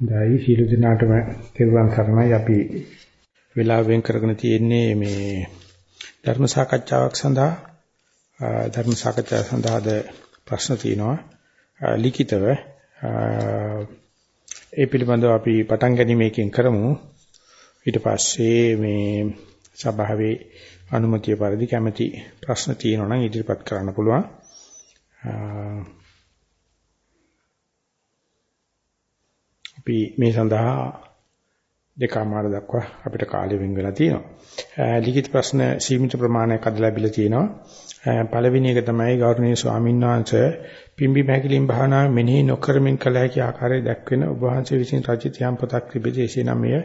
දැයි සීල දිනාටම තෙරුවන් සරණයි. අපි වෙලාව වෙන් කරගෙන තියෙන්නේ මේ ධර්ම සාකච්ඡාවක් සඳහා. ධර්ම සාකච්ඡාව සඳහාද ප්‍රශ්න තියෙනවා. ලිඛිතව. ඒ පිළිබඳව අපි පටන් ගැනීමකින් කරමු. ඊට පස්සේ මේ සභාවේ අනුමැතිය පරිදි කැමැති ප්‍රශ්න තියෙනවා නම් ඉදිරිපත් කරන්න පුළුවන්. අපි මේ සඳහා දෙකමාර දක්වා අපිට කාලය වෙන් වෙලා තියෙනවා. ලිඛිත ප්‍රශ්න සීමිත ප්‍රමාණයක් අද ලැබිලා තියෙනවා. පළවෙනි එක තමයි ගෞරවනීය ස්වාමීන් වහන්සේ පිම්බි මහැකිලින් භාවනා මෙනෙහි නොකරමින් කළ හැකි ආකාරය දැක්වෙන ඔබ වහන්සේ විසින් රචිත යම් පොතක් තිබෙදී එසේ නම් එය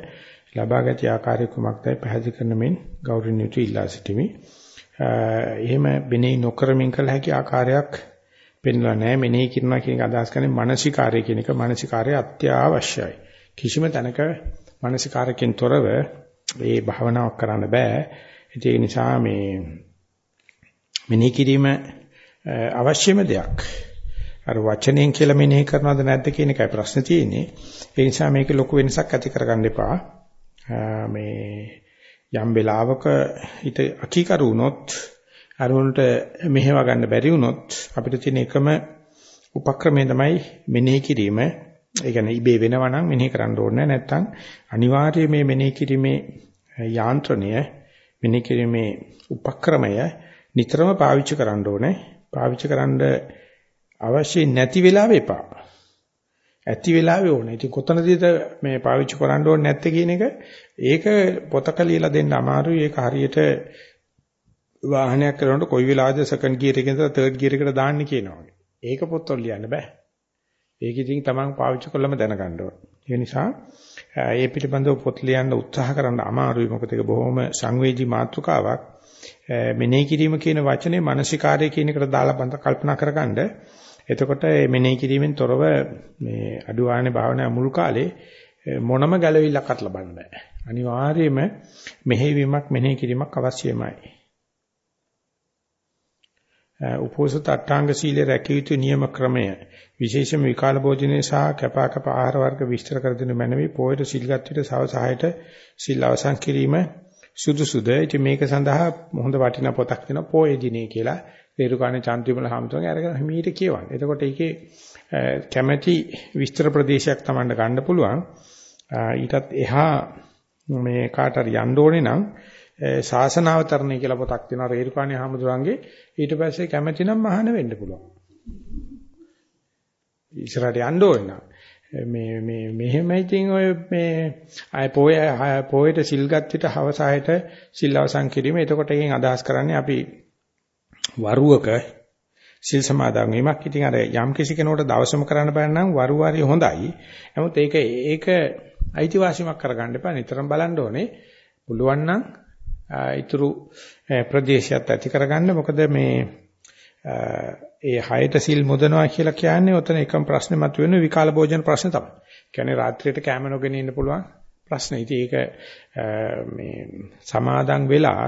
ලබාගත ආකාරය කුමක්දයි පැහැදිලි කරන මෙන් ගෞරවණීයතු ඉල්ලා සිටිමි. එහෙම මෙනෙහි නොකරමින් කළ හැකි ආකාරයක් පෙන්වලා නැහැ මෙනෙහි කරනවා කියන එක අදහස් කරන්නේ මානසිකාරය කියන එක. මානසිකාරය අත්‍යවශ්‍යයි. කිසිම තැනක මානසිකාරයෙන් තොරව මේ භාවනාවක් කරන්න බෑ. ඒ නිසා මේ මෙනෙහි කිරීම අවශ්‍යම දෙයක්. අර වචනයෙන් කියලා මෙනෙහි කරනවද නැද්ද කියන එකයි ප්‍රශ්නේ තියෙන්නේ. ඒ නිසා මේක ලොකු වෙනසක් ඇති කරගන්න එපා. මේ යම් වෙලාවක ඊට අකීකරු වුණොත් අරමුණට මෙහෙව ගන්න බැරි වුණොත් අපිට තියෙන එකම උපක්‍රමය තමයි මෙනෙහි කිරීම. ඒ කියන්නේ ඉබේ වෙනවා නම් මෙනෙහි කරන්න ඕනේ නැත්නම් අනිවාර්යයෙන් මේ මෙනෙහි කිරීමේ යාන්ත්‍රණය මෙනෙහි කිරීමේ උපක්‍රමය නිතරම පාවිච්චි කරන්න ඕනේ. පාවිච්චි කරන්න අවශ්‍ය නැති වෙලාවෙ එපා. ඇති වෙලාවෙ ඕනේ. ඉතින් කොතනදීද මේ පාවිච්චි කරන්න ඕනේ නැත්තේ කියන එක ඒක පොතක ලියලා දෙන්න අමාරුයි. ඒක හරියට වාහනයක් කරනකොට කොයි වෙලාවද සෙකන්ඩ් ගියර් එකෙන් ඉඳලා තර්ඩ් ගියර් එකට දාන්නේ කියනවා වගේ. ඒක පොත්වල ලියන්න බෑ. ඒක ඉතින් තමන් පාවිච්චි කළම දැනගන්න ඕන. ඒ නිසා ඒ පිළිබඳව පොත් ලියන්න උත්සාහ කරන්න අමාරුයි. මොකද ඒක බොහොම සංවේදී මාතෘකාවක්. මෙනෙහි කිරීම කියන වචනේ මානසිකාර්ය කියන එකට දාලා බඳ කල්පනා කරගන්න. එතකොට මේ මෙනෙහි කිරීමෙන් තොරව මේ අඩුවානේ භාවනා මුල් කාලේ මොනම ගැළවිල්ලක් අත් ලබන්න බෑ. අනිවාර්යයෙන්ම මෙහෙවීමක් මෙනෙහි කිරීමක් අවශ්‍යමයි. උපෝසත අට්ඨාංග සීලේ රැකිය යුතු නියම ක්‍රමය විශේෂම විකාල භෝජනයේ සහ කැපා කැපා ආහාර වර්ග විස්තර කර දෙනු මැනවි පොයට සිල්ගත් විට සවසහයට සිල් අවසන් කිරීම සුදුසුද ඉතින් මේක සඳහා හොඳ වටිනා පොතක් දෙනවා පොයේ දිනේ කියලා රේරුකාණේ චන්ද්‍රිමල හාමුදුරන්ගේ අරගෙන හිමීට කියවන්න. එතකොට ඒකේ කැමැති විස්තර ප්‍රදේශයක් Tamanne ගන්න පුළුවන්. ඊටත් එහා මේ කාට හරි යන්න ඕනේ නම් ශාසනාවතරණය කියලා පොතක් තියෙනවා රේරුකාණේ හාමුදුරන්ගේ ඊට පස්සේ කැමැති නම් මහාන වෙන්න පුළුවන්. ඉස්සරහට යන්න ඕන මේ මේ මෙහෙම ඉතින් ඔය මේ අය පොය පොයට සිල්ගත් විට හවසායට සිල් අවසන් කිරීම. එතකොට එකෙන් අදහස් කරන්නේ අපි වරුවක සිල් සමාදන් වීමක්. ඉතින් අර යම් කිසි කෙනෙකුට දවසම කරන්න බෑ නම් වරුවාරි හොඳයි. නමුත් ඒක ඒක අයිතිවාසිකමක් කරගන්න එපා. නිතරම බලන්න ඕනේ. පුළුවන් නම් ඊතුරු ප්‍රදේශයත් ඇති කරගන්න මොකද මේ ඒ හයට සිල් මුදනවා කියලා කියන්නේ ඔතන එකම ප්‍රශ්නේ මතුවෙන විකාල භෝජන ප්‍රශ්න තමයි. කියන්නේ රාත්‍රියට කැම නොගෙන ඉන්න පුළුවන් ප්‍රශ්න. ඉතින් ඒක මේ සමාදන් වෙලා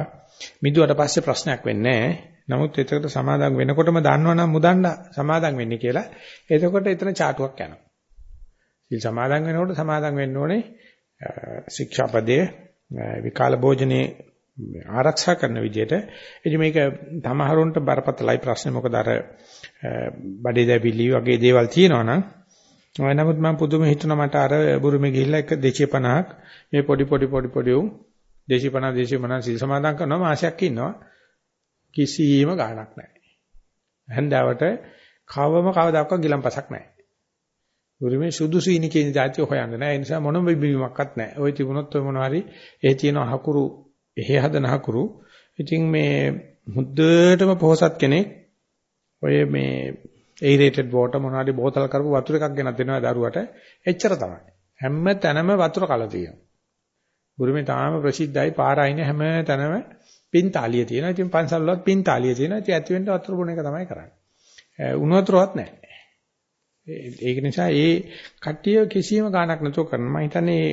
මිදුවට පස්සේ ප්‍රශ්නයක් වෙන්නේ නමුත් එතකොට සමාදන් වෙනකොටම දන්නවනම් මුදන්න සමාදන් වෙන්නේ කියලා. එතකොට එතන චාටුවක් යනවා. සිල් සමාදන් වෙනකොට සමාදන් වෙන්න ඕනේ ශික්ෂාපදයේ විකාල භෝජනේ ආරක්ෂා කරන විදිහට. එදි මේක තමහරුන්ට බරපතලයි ප්‍රශ්නේ. මොකද අර බඩේ දැවිලි වගේ දේවල් තියෙනවා නම් නමුත් මම පුදුම හිතුණා මට අර බුරුමේ ගිහිල්ලා එක 250ක් මේ පොඩි පොඩි පොඩි පොඩි උ 250 250 සිල් සමාදන් කරනවා මාසයක් ඉන්නවා. කිසිම ගාණක් නැහැ. හැන්දාවට කවම කවදාකවත් ගිලම්පසක් නැහැ. බුරුමේ සුදුසු ඉනි කියන જાතිය හොයන්නේ නැහැ. ඒ නිසා මොනම බිබීමක්වත් නැහැ. ওই තිබුණොත් ඔය මොනවාරි ඒ තියෙන අහකුරු එහෙ හදන හකුරු. ඉතින් මේ මුද්දටම පොහසත් කෙනෙක් ඔය මේ aerated water මොනවාරි බෝතල් කරපු වතුර එකක් ගෙනත් දෙනවා දරුවට. එච්චර තමයි. හැම තැනම වතුර කල තියෙනවා. බුරුමේ තාම ප්‍රසිද්ධයි පාරායින හැම තැනම පින්තාලිය තියෙනවා. ඉතින් පන්සල් වලත් පින්තාලිය තියෙනවා. ඉතින් ඇති වෙන්න වතුර බොන එක තමයි කරන්නේ. උණු වතුරවත් නැහැ. ඒක නිසා ඒ කට්ටිය කිසියම් ගාණක් නැතුව කරනවා. මම හිතන්නේ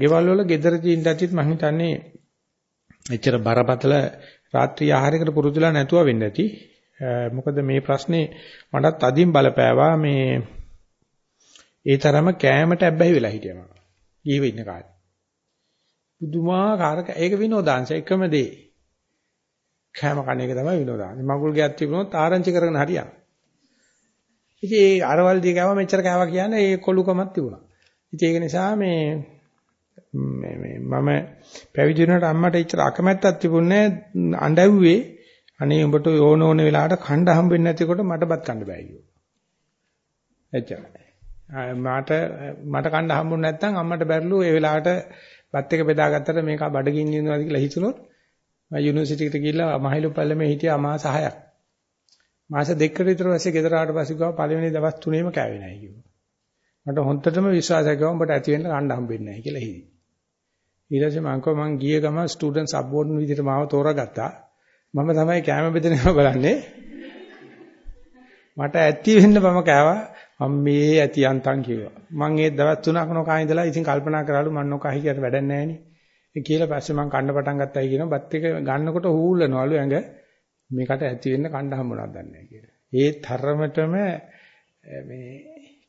ගෙවල් වල gedara ජීින් දැතිත් මම හිතන්නේ එච්චර බරපතල රාත්‍රී ආහාරයකට පුරුදුලා නැතුව වෙන්න ඇති. මොකද මේ ප්‍රශ්නේ මටත් අදින් බලපෑවා මේ ඒ තරම කෑමට ඇබ්බැහි වෙලා හිටියනවා. ජීවෙ ඉන්න කාලේ. පුදුමාකාර ඒක විනෝදාංශ එකම දේ. කෑම කන එක තමයි විනෝදාංශ. මගුල් ගෑත් තිබුණොත් ආරංචි කරගෙන හරියනවා. ඉතින් ඒ අරවල් දී කෑවා මෙච්චර කෑවා කියන්නේ ඒ කොලුකමක් තිබුණා. ඉතින් ඒක නිසා මේ මේ මේ මම පැවිදි වුණාට අම්මට ඉච්චර අකමැත්තක් තිබුණේ අඬව්වේ අනේ උඹට ඕන ඕන වෙලාවට කණ්ඩ හම්බෙන්නේ නැතිකොට මට බත් කන්න බෑ කිව්වා. එච්චරයි. මට මට කණ්ඩ හම්බුනේ නැත්නම් අම්මට බැරිලු ඒ වෙලාවට බත් එක බෙදාගත්තට මේක බඩගින්න ඉන්නවාද කියලා හිතුනොත් මම යුනිවර්සිටි එකට ගිහිල්ලා මහයිලු පල්ලමේ හිටියා මාස 6ක්. මාස දෙකකට විතර පස්සේ ගෙදර ආවට පස්සේ ගාව පළවෙනි දවස් තුනේම කෑවේ නැහැ කිව්වා. මට හොන්දටම විශ්වාසයක් ගාව උඹට ඇති වෙන්න කණ්ඩ හම්බෙන්නේ නැහැ කියලා හිතේ. ඊට පස්සේ මං කිව්වා මං ගිය ගම ස්ටුඩන්ට්ස් අබ්බෝඩන් විදිහට මාව තෝරාගත්තා. මම තමයි කැම බෙදෙනව බලන්නේ. මට ඇති වෙන්න මම කෑවා. මම මේ ඇති යන්තම් කිව්වා. මං ඒ දවස් තුනක් නොකා ඉඳලා ඉතින් කල්පනා කරාලු මං නොකා හිටියට වැඩක් නැහැ නේ. ඒ කියලා පස්සේ මං කන්න පටන් ගත්තයි කියනවා. බත් එක ගන්නකොට හූලනවලු ඇඟ මේකට ඇති වෙන්න කණ්ඩ හම්බුණාද දන්නේ කියලා. ඒ තරමටම මේ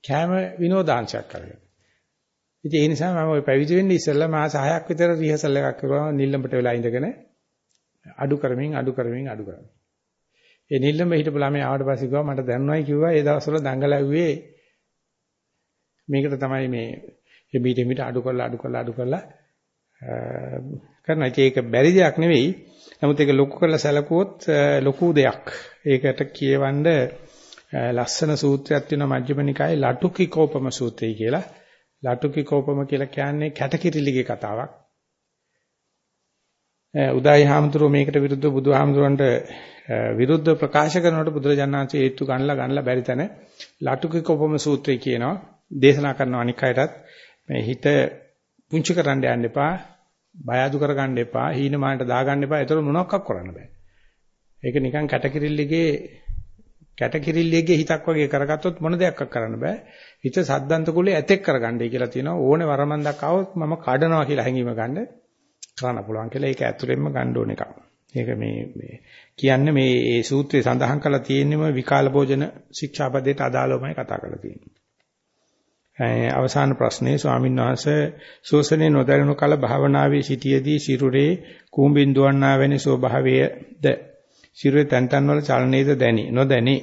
කැම විනෝදාංශයක් කරගෙන. ඉතින් ඒ නිසා මම ওই පැවිදි වෙන්න ඉස්සෙල්ලා මාස 6ක් විතර රිහර්සල් එකක් කරුවා නිල්ලඹට වෙලා ඉඳගෙන අඩු කරමින් අඩු කරමින් අඩු කරමින්. ඒ නිල්ලඹ හිටපු ළමයා ආවට පස්සේ කිව්වා මට දැනුණායි කිව්වා ඒ දවස්වල දඟලැව්වේ මේකට තමයි මේ එබීට මිට අඩු කරලා අඩු කරලා අඩු කරලා කරන ඒක බැරි දෙයක් නෙවෙයි. නමුත් ඒක ලොකු කරලා සැලකුවොත් ලොකු දෙයක්. ඒකට කියවන්න ලස්සන සූත්‍රයක් තියෙනවා මජ්ක්‍ධිම නිකායේ ලටුකිකෝපම සූත්‍රය කියලා. ලටුකිකෝපම කියලා කියන්නේ කැටකිරිලිගේ කතාවක්. උදායි හාමුදුරුව මේකට විරුද්ධව බුදුහාමුදුරන්ට විරුද්ධ ප්‍රකාශ කරනකොට බුදුරජාණන්සේ හේතු ගන්නලා ගන්නලා බැරි තැන ලටුකිකෝපම සූත්‍රය කියනවා. දේශනා කරන අනික් අයටත් මේ හිත පුංචි කරන්න යන්න එපා. බය අඩු කරගන්න එපා. හීනමානට දාගන්න එපා. ඒතර මොනවක් කරන්න බෑ. ඒක නිකන් කැටකිරිල්ලගේ කැටකිරිල්ලගේ හිතක් වගේ කරගත්තොත් මොන දෙයක් කරන්න බෑ. හිත සද්දන්ත කුලේ ඇතෙක් කරගන්නයි කියලා තියෙනවා. ඕනේ වරමන්දක් ආවොත් මම කඩනවා කියලා හැඟීම ගන්න කරන්න පුළුවන් කියලා ඒක ඇතුළෙන්ම ගන්න ඕන එකක්. ඒක මේ මේ කියන්නේ මේ ඒ සූත්‍රයේ සඳහන් කරලා තියෙනම විකාල භෝජන ශික්ෂාපදයට අදාළවමයි කතා කරලා තියෙන්නේ. අවසාන ප්‍රශ්නේ ස්වාමීන් වහන්සේ සෝසනේ නොදැනුණු කල භාවනාවේ සිටියේදී සිරුරේ කූඹින් දුවන්නා වැනි ස්වභාවයද සිරුරේ තැන් තැන් වල චලනයේද දැනි නොදැනි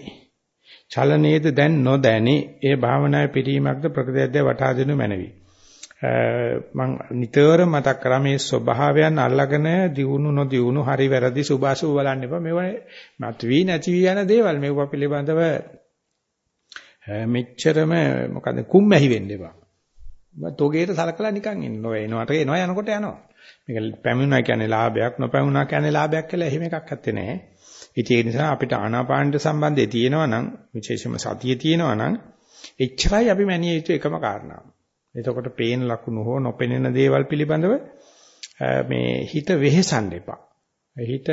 චලනයේද දැන් නොදැනි ඒ භාවනාවේ පිරීමක්ද ප්‍රකෘතියද වටහා දෙනු මැනවි මම නිතර මතක් කරා මේ ස්වභාවයන් අල්ලගෙන දියුණු නොදියුණු හරි වැරදි සුභාසුභ බලන්න එපා මේවා මත වී නැති වී යන දේවල් මේවා පිළිබඳව මෙච්චරම මොකද කුම්මැහි වෙන්න එපා. තෝගේට සලකලා නිකන් ඉන්න ඔය එනවට එනවා යනකොට යනවා. මේක පැමිණුණා කියන්නේ ලාභයක් නොපැමිණුණා කියන්නේ ලාභයක් කියලා එහෙම එකක් නැත්තේ නෑ. ඉතින් ඒ නිසා අපිට ආනාපානට සම්බන්ධය තියෙනවා නම් විශේෂම සතිය තියෙනවා නම් එච්චරයි අපි මැනිය යුතු එකම කාරණාව. එතකොට පේන ලකුණු හෝ නොපෙනෙන දේවල් පිළිබඳව මේ හිත වෙහෙසන්න එපා. හිත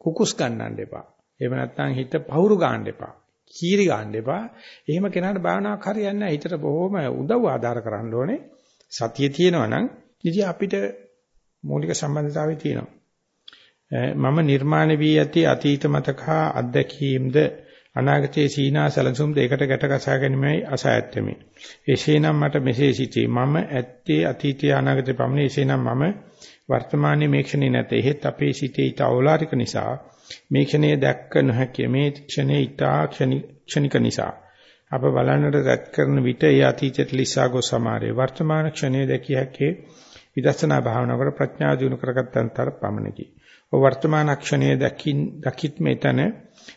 කුකුස් ගන්නන්න එපා. එහෙම නැත්නම් හිත පහුරු ගන්න එපා. කීරි ගන්න එපා. එහෙම කෙනාට භාවනාවක් හරියන්නේ නැහැ. හිතට බොහොම උදව් ආධාර කරන්න ඕනේ. සතිය තියෙනවා නම් ඉතින් අපිට මූලික සම්බන්ධතාවය තියෙනවා. මම නිර්මාණ වී ඇති අතීත මතක හා අත්දැකීම්ද අනාගතයේ සීනා සැලසුම් දෙකට ගැට ගසා ගැනීමයි අසයත්‍යමි. එසේනම් මට මෙසේ සිටී. මම ඇත්තේ අතීතය අනාගතය පමණයි. එසේනම් මම වර්තමානයේ මේ ක්ෂණේ නැත. එහෙත් අපේ සිතේ ඊට අවලාරික නිසා මේ ක්ෂණය දැක්ක නොහැකිය. මේ ක්ෂණේ ඊටා ක්ෂණික නිසා අප බලන්නට රැත් කරන විට ඒ අතීතයට ලිස්සා ගොස් සමාරේ වර්තමාන ක්ෂණය දැකිය හැකි විදර්ශනා භාවනාව කර ප්‍රඥා දිනු කරගත්තන්තර පමණකි. ඔ වර්තමාන ක්ෂණය දකින් දකිත් මෙතන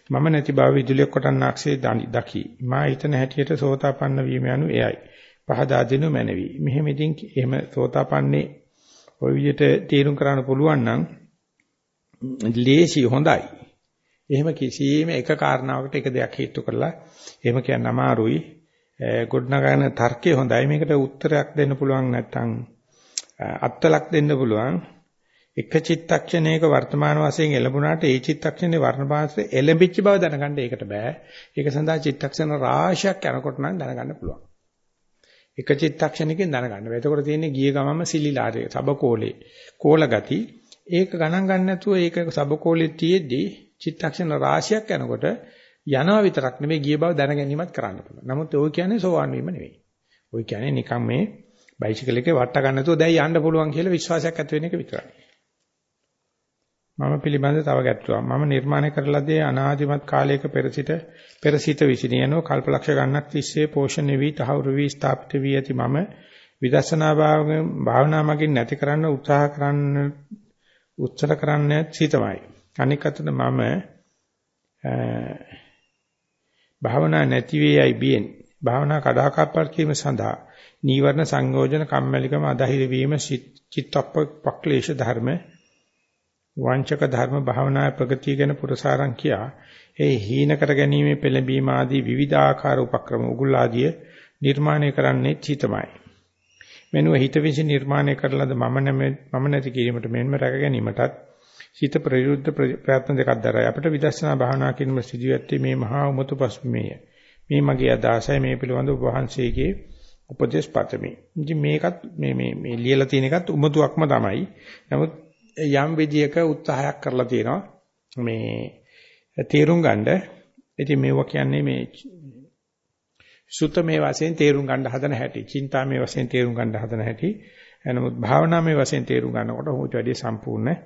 මම නැති බව විදුලිය කොටන්නාක්සේ දකි. මා හිතන හැටියට සෝතාපන්න වීම යනු එයයි. පහදා දෙනු මැනවි. මෙහෙම ඉතින් එහෙම සෝතාපන්නේ ওই විදිහට තීරුම් කරන්න පුළුවන් නම් ලේසි හොඳයි. එහෙම කිසියම් එක කාරණාවකට එක දෙයක් හේතු කරලා එහෙම කියන්න අමාරුයි. ගොඩනගන තර්කය හොඳයි. මේකට උත්තරයක් දෙන්න පුළුවන් නැත්නම් අත්තලක් දෙන්න පුළුවන්. එක චිත්තක්ෂණයක වර්තමාන වශයෙන් එළඹුණාට ඒ චිත්තක්ෂණේ වර්ණපාසයේ එළඹිච්ච බව දැනගන්න ඒකට බෑ. ඒක සඳහා චිත්තක්ෂණ රාශියක් යනකොට නම් දැනගන්න පුළුවන්. එක චිත්තක්ෂණයකින් දැනගන්න බෑ. එතකොට තියෙන්නේ ගිය ගමම සිලිලාරේ, සබකෝලේ, කෝල ගති. ඒක ගණන් ගන්න නැතුව ඒක සබකෝලේ තියේදී චිත්තක්ෂණ රාශියක් යනකොට යනවා විතරක් නෙමෙයි ගිය බව දැන ගැනීමත් කරන්න පුළුවන්. නමුත් ඔය කියන්නේ සෝවාන් වීම නෙවෙයි. ඔය කියන්නේ නිකන් මේ බයිසිකල් එකේ වට ගන්න නැතුව දැන් යන්න පුළුවන් කියලා විශ්වාසයක් ඇති වෙන එක විතරයි. මම පිළිබඳ තව ගැටලුවක්. මම නිර්මාණය කරලාදී අනාදිමත් කාලයක පෙර සිට පෙර සිට විසිනියනෝ කල්පලක්ෂ ගණනක් තිස්සේ පෝෂණය වී තහවුරු වී ස්ථාපිත වී ඇති මම විදර්ශනා භාවනා මගින් නැති කරන්න උත්සාහ කරන්න උත්සල කරන්න සිතමයි. අනික අතට මම භාවනා නැති වේයයි බියෙන් භාවනා කඩාකප්පල් කීම සඳහා නීවරණ සංයෝජන කම්මැලිකම අධෛර්ය වීම චිත්තප්පක්ලේශ ධර්ම වංචක ධර්ම භාවනා ප්‍රගතිය ගැන පුරසාරං කියා ඒ හීන කර ගැනීමේ පෙළඹීම ආදී විවිධාකාර උපක්‍රම උගුල් ආදිය නිර්මාණය කරන්නේ චිතමයි මෙනුව හිත විසින් නිර්මාණය කරලද මම මම නැති කිරීමට මෙන්ම රැක ගැනීමටත් හිත ප්‍රයුද්ධ ප්‍රයත්න දෙකක් දරයි අපිට විදර්ශනා භාවනා කිරීම සිදුවැත්තේ මේ මහා උමතු පසුමේය මේ මගේ අදහසයි මේ පිළිබඳ ඔබ වහන්සේගේ උපදේශ පතමි. ඉතින් මේකත් මේ මේ මේ ලියලා තියෙන එකත් උමතුවක්ම තමයි. නමුත් යම් විදියක උත්සාහයක් කරලා තියෙනවා මේ තේරුම් ගන්න. ඉතින් මේවා කියන්නේ මේ සුත මේ වශයෙන් තේරුම් ගන්න හදන හැටි, චින්තා මේ වශයෙන් තේරුම් ගන්න හදන හැටි. නමුත් භාවනා මේ වශයෙන් තේරුම් ගන්නකොට උට වැඩි සම්පූර්ණ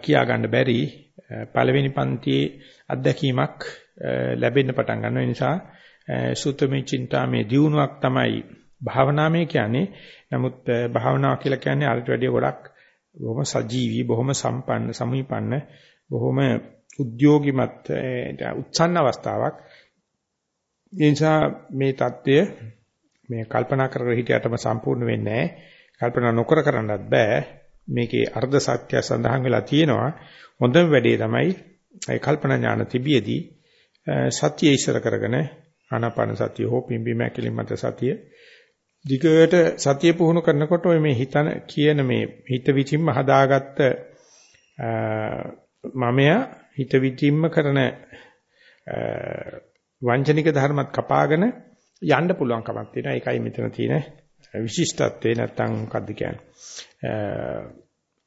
කියා ගන්න බැරි පළවෙනි පන්තියේ අත්දැකීමක් ලැබෙන්න පටන් ගන්නවා. ඒ නිසා සුතමේ චින්තාමේ දියුණුවක් තමයි භාවනාමය කියන්නේ. නමුත් භාවනාව කියලා කියන්නේ අරට වැඩිය ගොඩක් බොහොම සජීවී බොහොම සම්පන්න සමීපන්න බොහොම උද්‍යෝගිමත් උත්සන්න අවස්ථාවක්. ඒ නිසා මේ தত্ত্বය මේ කල්පනා කරගෙන හිටියටම සම්පූර්ණ වෙන්නේ නැහැ. කල්පනා නොකර කරන්නත් බෑ. මේකේ අර්ධ සත්‍ය සඳහන් වෙලා තියෙනවා. හොඳම වැඩේ තමයි ඒ කල්පනා ඥාන තිබියදී සත්‍ය ඉස්සර කරගෙන ආනාපාන සතිය හෝ පිම්බීම ඇකිලිමත් සතිය දිගට සතිය පුහුණු කරනකොට ඔය මේ හිතන කියන මේ හිත විචින්ම හදාගත්ත මමයා හිත විචින්ම කරන වංචනික ධර්මත් කපාගෙන යන්න පුළුවන් කමක් තියෙනවා. ඒකයි මෙතන තියෙන විශිෂ්ටත්වය නැත්තම් මොකද්ද කියන්නේ?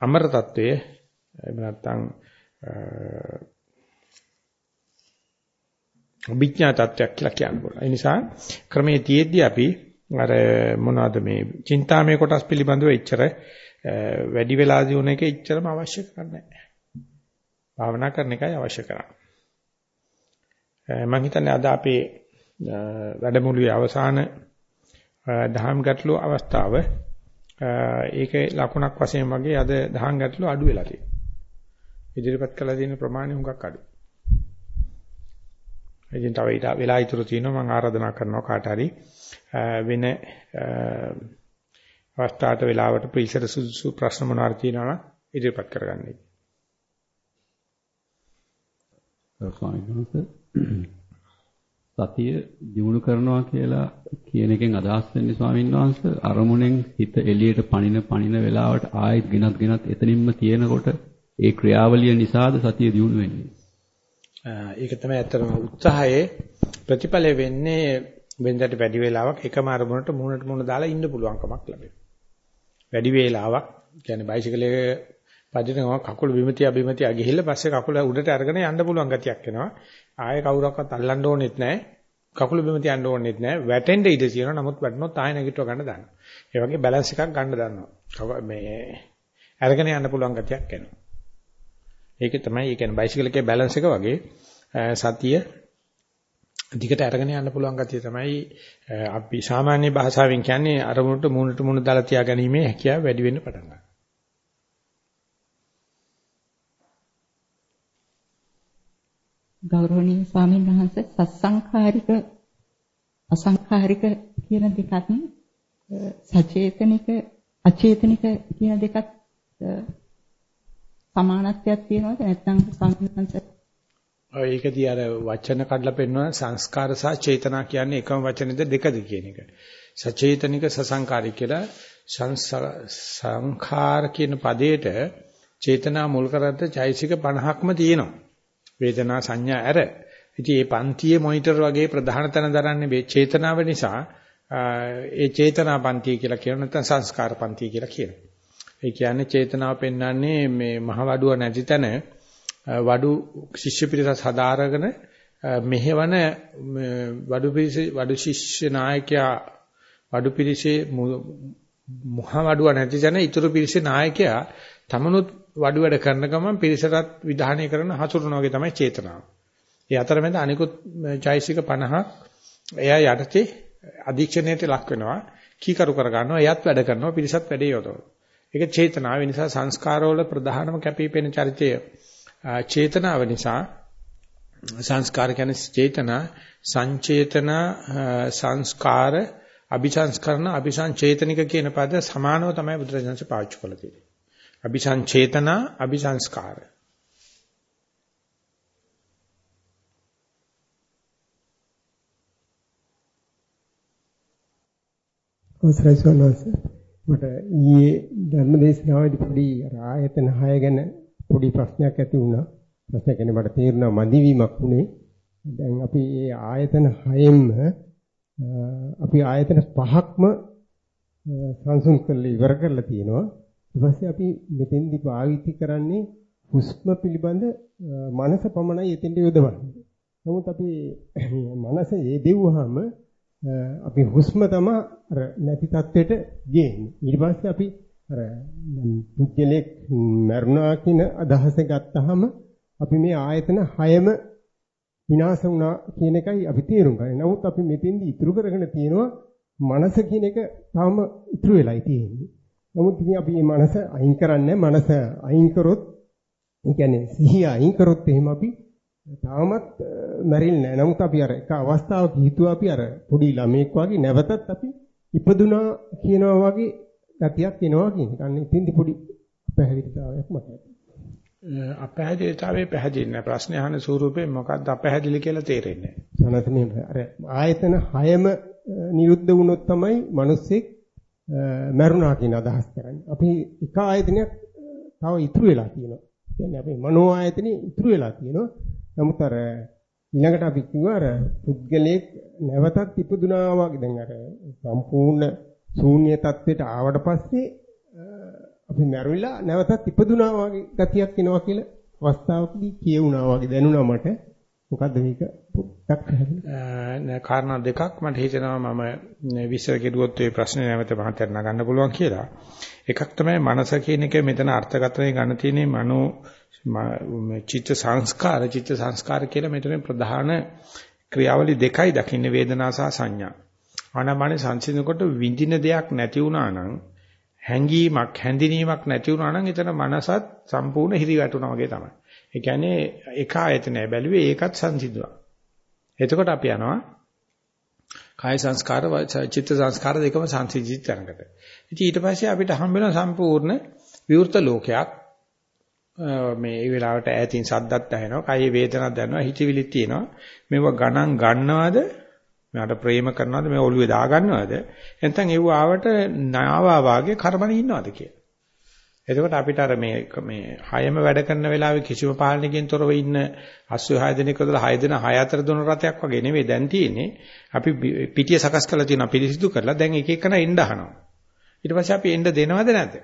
අමර తත්වයේ නැත්තම් අභිඥා තත්වයක් කියලා කියන්න පුළුවන්. ඒ නිසා ක්‍රමයේ තියෙද්දි අපි අර මොනවද මේ චින්තාමය කොටස් පිළිබඳව එච්චර වැඩි වෙලා දිනුන එක එච්චරම අවශ්‍ය කරන්නේ නැහැ. භාවනා කරන එකයි අවශ්‍ය කරන්නේ. මම හිතන්නේ අද අපේ වැඩමුළුවේ අවසාන දහම් ගැටළු අවස්ථාව ඒකේ ලකුණක් වශයෙන් වගේ අද දහම් ගැටළු අඩු වෙලා තියෙනවා. ඉදිරිපත් කළ දින ප්‍රමාණය හුඟක් අඩුයි. ඉතින් තව ඊට වෙලා ඉතුරු තියෙනවා මම ආරාධනා කරනවා කාට හරි වෙන අවස්ථාවට වෙලාවට පිළිසර සුසු ප්‍රශ්න මොනවාරි තියෙනවා නම් ඉදිරිපත් කරගන්න. සතිය දිනු කරනවා කියලා කියන එකෙන් අදහස් වෙන්නේ ස්වාමීන් වහන්සේ අරමුණෙන් හිත එළියට පනින පනින වෙලාවට ආයෙත් ගෙනත් ගෙනත් එතනින්ම තියෙනකොට ඒ ක්‍රියාවලිය නිසාද සතිය දිනු වෙන්නේ. ඒක තමයි ඇත්තටම උත්සාහයේ ප්‍රතිඵලය වෙන්නේ වෙනදට වැඩි වේලාවක් එකම අරමුණට මුහුණට මුහුණ දාලා ඉන්න පුළුවන්කමක් ලැබෙනවා. වැඩි වේලාවක් කියන්නේ බයිසිකලයේ පදිනම කකුල බිමතිය බිමතිය ගිහිල්ලා පස්සේ කකුල උඩට අරගෙන යන්න පුළුවන් ගතියක් එනවා. ආයේ කවුරක්වත් අල්ලන්න ඕනෙත් නැහැ. කකුල බිම තියන්න ඕනෙත් නැහැ. වැටෙන්න ඉඩ තියෙනවා. නමුත් වැටුනොත් ආයෙ නැගිටව ගන්න දානවා. ඒ වගේ බැලන්ස් එකක් ගන්න දන්නවා. මේ අරගෙන යන්න පුළුවන් ගතියක් එනවා. ඒකේ තමයි ඒ කියන්නේ බයිසිකල් එකේ බැලන්ස් එක වගේ සතිය දිගට අරගෙන යන්න පුළුවන් ගතිය තමයි අපි සාමාන්‍ය භාෂාවෙන් කියන්නේ අරමුණට මූණට මූණ දාලා තියාගැනීමේ හැකියාව වැඩි වෙන්න පටන් ගන්නවා. ගෞරවනීය ස්වාමීන් වහන්සේ සත්සංඛාරික අසංඛාරික කියන දෙකත් සචේතනික අචේතනික කියන දෙකත් සමානත්වයක් තියෙනවද නැත්නම් සංකල්පන්ත ඔය ඒකදී අර වචන කඩලා පෙන්නන සංස්කාර සහ චේතනා කියන්නේ එකම වචනේද දෙකද කියන එක. සචේතනික සසංකාරික කියලා සංඛාර කියන පදේට චේතනා මුල් කරගත්ත චෛසික 50ක්ම තියෙනවා. වේදනා සංඥා ඇර. ඉතින් මේ පන්තියේ මොනිටර් වගේ ප්‍රධාන තැන දරන්නේ මේ චේතනාව නිසා ඒ චේතනා පන්තිය කියලා කියන නැත්නම් සංස්කාර පන්තිය කියලා කියනවා. ඒ කියන්නේ චේතනාව පෙන්වන්නේ මේ මහ වඩුව නැති තැන වඩු ශිෂ්‍ය පිරිසක් හදාරගෙන මෙහෙවන වඩු පිරිස වඩු ශිෂ්‍ය නායකයා වඩු පිරිසේ මුහවඩුව නැති ජන ඉතුරු පිරිසේ නායකයා තමනුත් වඩු වැඩ කරන ගමන් පිරිසටත් විධානය කරන හසුරුන වගේ තමයි චේතනාව. ඒ අතරමැද අනිකුත් චෛසික 50ක් එයා යටතේ අධීක්ෂණයට ලක් වෙනවා. කීකරු කර ගන්නවා. එයත් වැඩ කරනවා. පිරිසත් වැඩේ යොදවනවා. ඒක චේතනාව නිසා සංස්කාරවල ප්‍රධානම කැපිපෙන චරිතය චේතනාව නිසා. සංස්කාර කියන්නේ චේතනා සංචේතන සංස්කාර අபிසංස්කරණ අபிසංචේතනික කියන පද සමානව තමයි බුදුරජාණන්සේ පාවිච්චි කරලා තියෙන්නේ. අபிසංචේතන අபிසංස්කාර. ඔසරයි සෝනස මට ඊයේ ධර්මදේශනාවේදී පොඩි ආයතන 6 ගැන පොඩි ප්‍රශ්නයක් ඇති වුණා. ප්‍රශ්න කියන්නේ මට තේරුණා මදිවීමක් උනේ. දැන් අපි මේ ආයතන 6ෙන්ම අපි ආයතන පහක්ම සංසුන් කරලා ඉවර කරලා තියෙනවා. ඊට පස්සේ අපි මෙතෙන්දි භාවිත කරන්නේ හුස්ම පිළිබඳ මනස පමණයි එතෙන්ට යොදවන්නේ. නමුත් අපි මනස යෙදෙව්වහම අපි හුස්ම තමයි අර නැති තත්වෙට ගේන්නේ. ඊට පස්සේ අපි අර පුද්ගලෙක් මරුණා කියන අදහස ගත්තාම අපි මේ ආයතන 6ම විනාශ වුණා කියන එකයි අපි තේරුම් ගන්නේ. නමුත් අපි මෙතෙන්දි ඉතුරු කරගෙන තියෙනවා මනස කියන එක තාම ඉතුරු වෙලායි තියෙන්නේ. නමුත් ඉතින් අපි මේ මනස අයින් කරන්නේ මනස අයින් කරොත් ඒ කියන්නේ සිහිය අයින් කරොත් එහෙම අපි තාමත් මැරිලා නැහැ. නමුත් අපි අර එක අවස්ථාවක හිතුවා අපි අර පොඩි ළමෙක් වගේ නැවතත් අපි ඉපදුනා කියනවා වගේ ගතියක් එනවා කියන එක. අන්න ඉතින්දි පොඩි පැහැදිලිතාවයක් මට ඇති. අපහැදිලිතාවයේ පැහැදිලි නැහැ. ප්‍රශ්න අහන ස්වරූපේ මොකක්ද අපහැදිලි කියලා තේරෙන්නේ නැහැ. සනත මේ අර ආයතන 6ම නිරුද්ධ වුණොත් තමයි මිනිස්සෙක් මරුණා කියන අදහස් කරන්නේ. අපි එක ආයතනයක් තව ඉතුරු වෙලා තියෙනවා. කියන්නේ අපේ මනෝ ආයතනෙ ඉතුරු වෙලා තියෙනවා. නමුත් අර ඊළඟට අපි කිව්වා අර පුද්ගලයෙක් නැවතත් ඉපදුනා වගේ දැන් අර සම්පූර්ණ ශූන්‍ය තත්ත්වයට ආවට පස්සේ අපි මැරිලා නැවතත් ඉපදුනා වගේ ගතියක් එනවා කියලා අවස්ථාවකදී කියුණා වගේ දැනුණා මට. මොකද්ද මේක පොඩ්ඩක් පැහැදිලි කාරණා දෙකක් මට හිතෙනවා මම විශ්ල කෙරුවොත් මේ ප්‍රශ්නේ නැවත මහතර නගන්න පුළුවන් කියලා. එකක් තමයි මනස කියන එක මෙතන අර්ථකථනය ගන්න තියෙන්නේ මනෝ චිත්ත සංස්කාර චිත්ත සංස්කාර කියලා මෙතන ප්‍රධාන ක්‍රියාවලි දෙකයි දකින්නේ වේදනා සහ සංඥා. ආනාපාන සංසිඳනකොට විඳින දෙයක් නැති වුණා නම් හැඟීමක් හැඳිනීමක් නැති වුණා නම් එතන මනසත් සම්පූර්ණ හිරි වැටුණා වගේ තමයි. ඒ කියන්නේ එක ආයතනය බැලුවේ ඒකත් සංසිඳුවා. එතකොට අපි යනවා කාය සංස්කාර චිත්ත සංස්කාර දෙකම සංසිඳිච්ච තැනකට. ඉතින් ඊට පස්සේ අපිට හම්බ වෙන සම්පූර්ණ විවෘත ලෝකයක් මේ ඒ වෙලාවට ඈතින් සද්දත් ඇහෙනවා, කයි වේදනාවක් දැනෙනවා, හිතවිලිත් තියෙනවා. මේව ගණන් ගන්නවද? මෙයාට ප්‍රේම කරනවද? මේ ඔළුවේ දා ගන්නවද? නැත්නම් ඒව ආවට නාවා වාගේ කර්මණි ඉන්නවද කියලා. එතකොට අපිට අර මේ මේ හයම වැඩ කරන වෙලාවේ කිසිම පාලනකින් තොරව ඉන්න 86 දෙනෙක් වල 6 දෙනා 6 අතර දුන රතයක් වගේ නෙමෙයි දැන් තියෙන්නේ. අපි පිටිය සකස් කරලා තියෙනවා පිළිසිදු කරලා දැන් එක එකන එන්න අහනවා. ඊට පස්සේ අපි එන්න දෙනවද නැද්ද?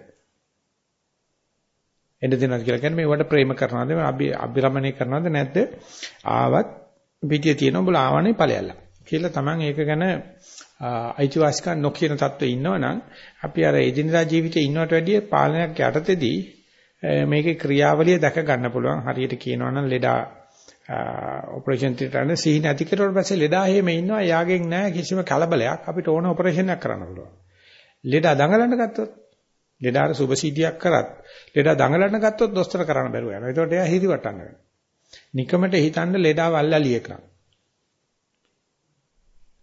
එන්න දෙනවද කියලා කියන්නේ මේවට ප්‍රේම කරනවද අපි අභිරමණය කරනවද නැද්ද? ආවත් පිටිය තියෙන උඹලා ආවනේ ඵලයල්ලා. කියලා Taman ඒක ගැන අයිතිවාසිකම් නොකියන තත්ත්වෙ ඉන්නවනම් අපි අර එදිනදා ජීවිතේ ඉන්නවට වැඩිය පාලනයක් යටතේදී මේකේ ක්‍රියාවලිය දැක ගන්න පුළුවන්. හරියට කියනවනම් ලෙඩා ඔපරේෂන් තියටරන සිහි නැති කෙරුවට පස්සේ ලෙඩා එහෙම ඉන්නවා. යාගෙන් නැහැ කිසිම කලබලයක්. අපිට ඕන ඔපරේෂන් එකක් කරන්න පුළුවන්. ලෙඩා දඟලන්න ගත්තොත් ලෙඩාට සුබසීඩියක් කරත් ලෙඩා දඟලන්න ගත්තොත් දොස්තර කරන්න බැරුව යනවා. ඒකට එයා හිරි වටන්න වෙනවා. නිකමට හිතන්න ලෙඩා වල්ලාලියෙක් නම්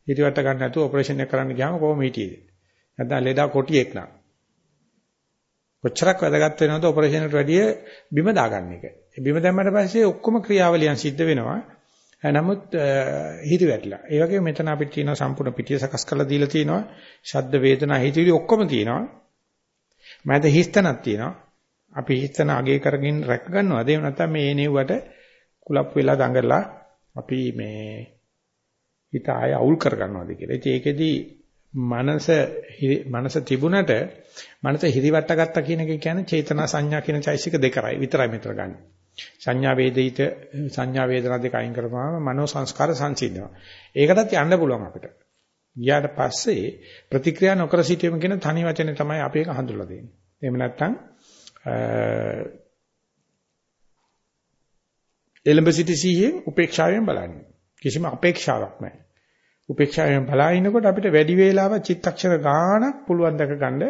හිතවට ගන්න නැතුව ඔපරේෂන් එක කරන්න ගියාම කොහොම හිටියේද? නැත්නම් ලෙඩා කොටියෙක් නා. කොච්චරක් වැදගත් වෙනවද ඔපරේෂන් එකට වැඩිය බිම දාගන්න එක. බිම දැම්මට පස්සේ ඔක්කොම ක්‍රියාවලියන් සිද්ධ වෙනවා. නමුත් හිරි වැටලා. ඒ වගේ මෙතන අපිට තියෙන සම්පූර්ණ පිටිය සකස් කරලා දීලා තියෙනවා. ශබ්ද වේදනා හිතවිලි ඔක්කොම තියෙනවා. මැද හිස්තනක් තියෙනවා. අපි හිස්තන අගේ කරගෙන රැක ගන්නවද? එහෙම නැත්නම් මේ එනෙව්වට කුලප් වෙලා දඟලලා අපි මේ හිත ආය අවුල් කර ගන්නවාද කියලා. ඉතින් ඒකෙදි මනස මනස තිබුණට මනස හිරිවට ගත්තා කියන එක කියන්නේ චේතනා සංඥා කියන චෛසික දෙකයි විතරයි මෙතන ගන්න. සංඥා වේදිත සංඥා වේදනා දෙක අයින් කරපුවාම මනෝ සංස්කාර සංසිඳනවා. ඒකටත් යන්න පුළුවන් අපිට. ගියාට පස්සේ ප්‍රතික්‍රියා නොකර සිටීම කියන තනි වචනේ තමයි අපි ඒක හඳුල්ලා දෙන්නේ. එහෙම නැත්නම් එලඹ සිටි සිහියෙන් උපේක්ෂාවෙන් බලන්නේ. කිසිම අපේක්ෂාවක් නැහැ. උපේක්ෂාවෙන් බලාිනකොට අපිට වැඩි වේලාවක් චිත්තක්ෂර ගාණක් පුළුවන් දක ගන්න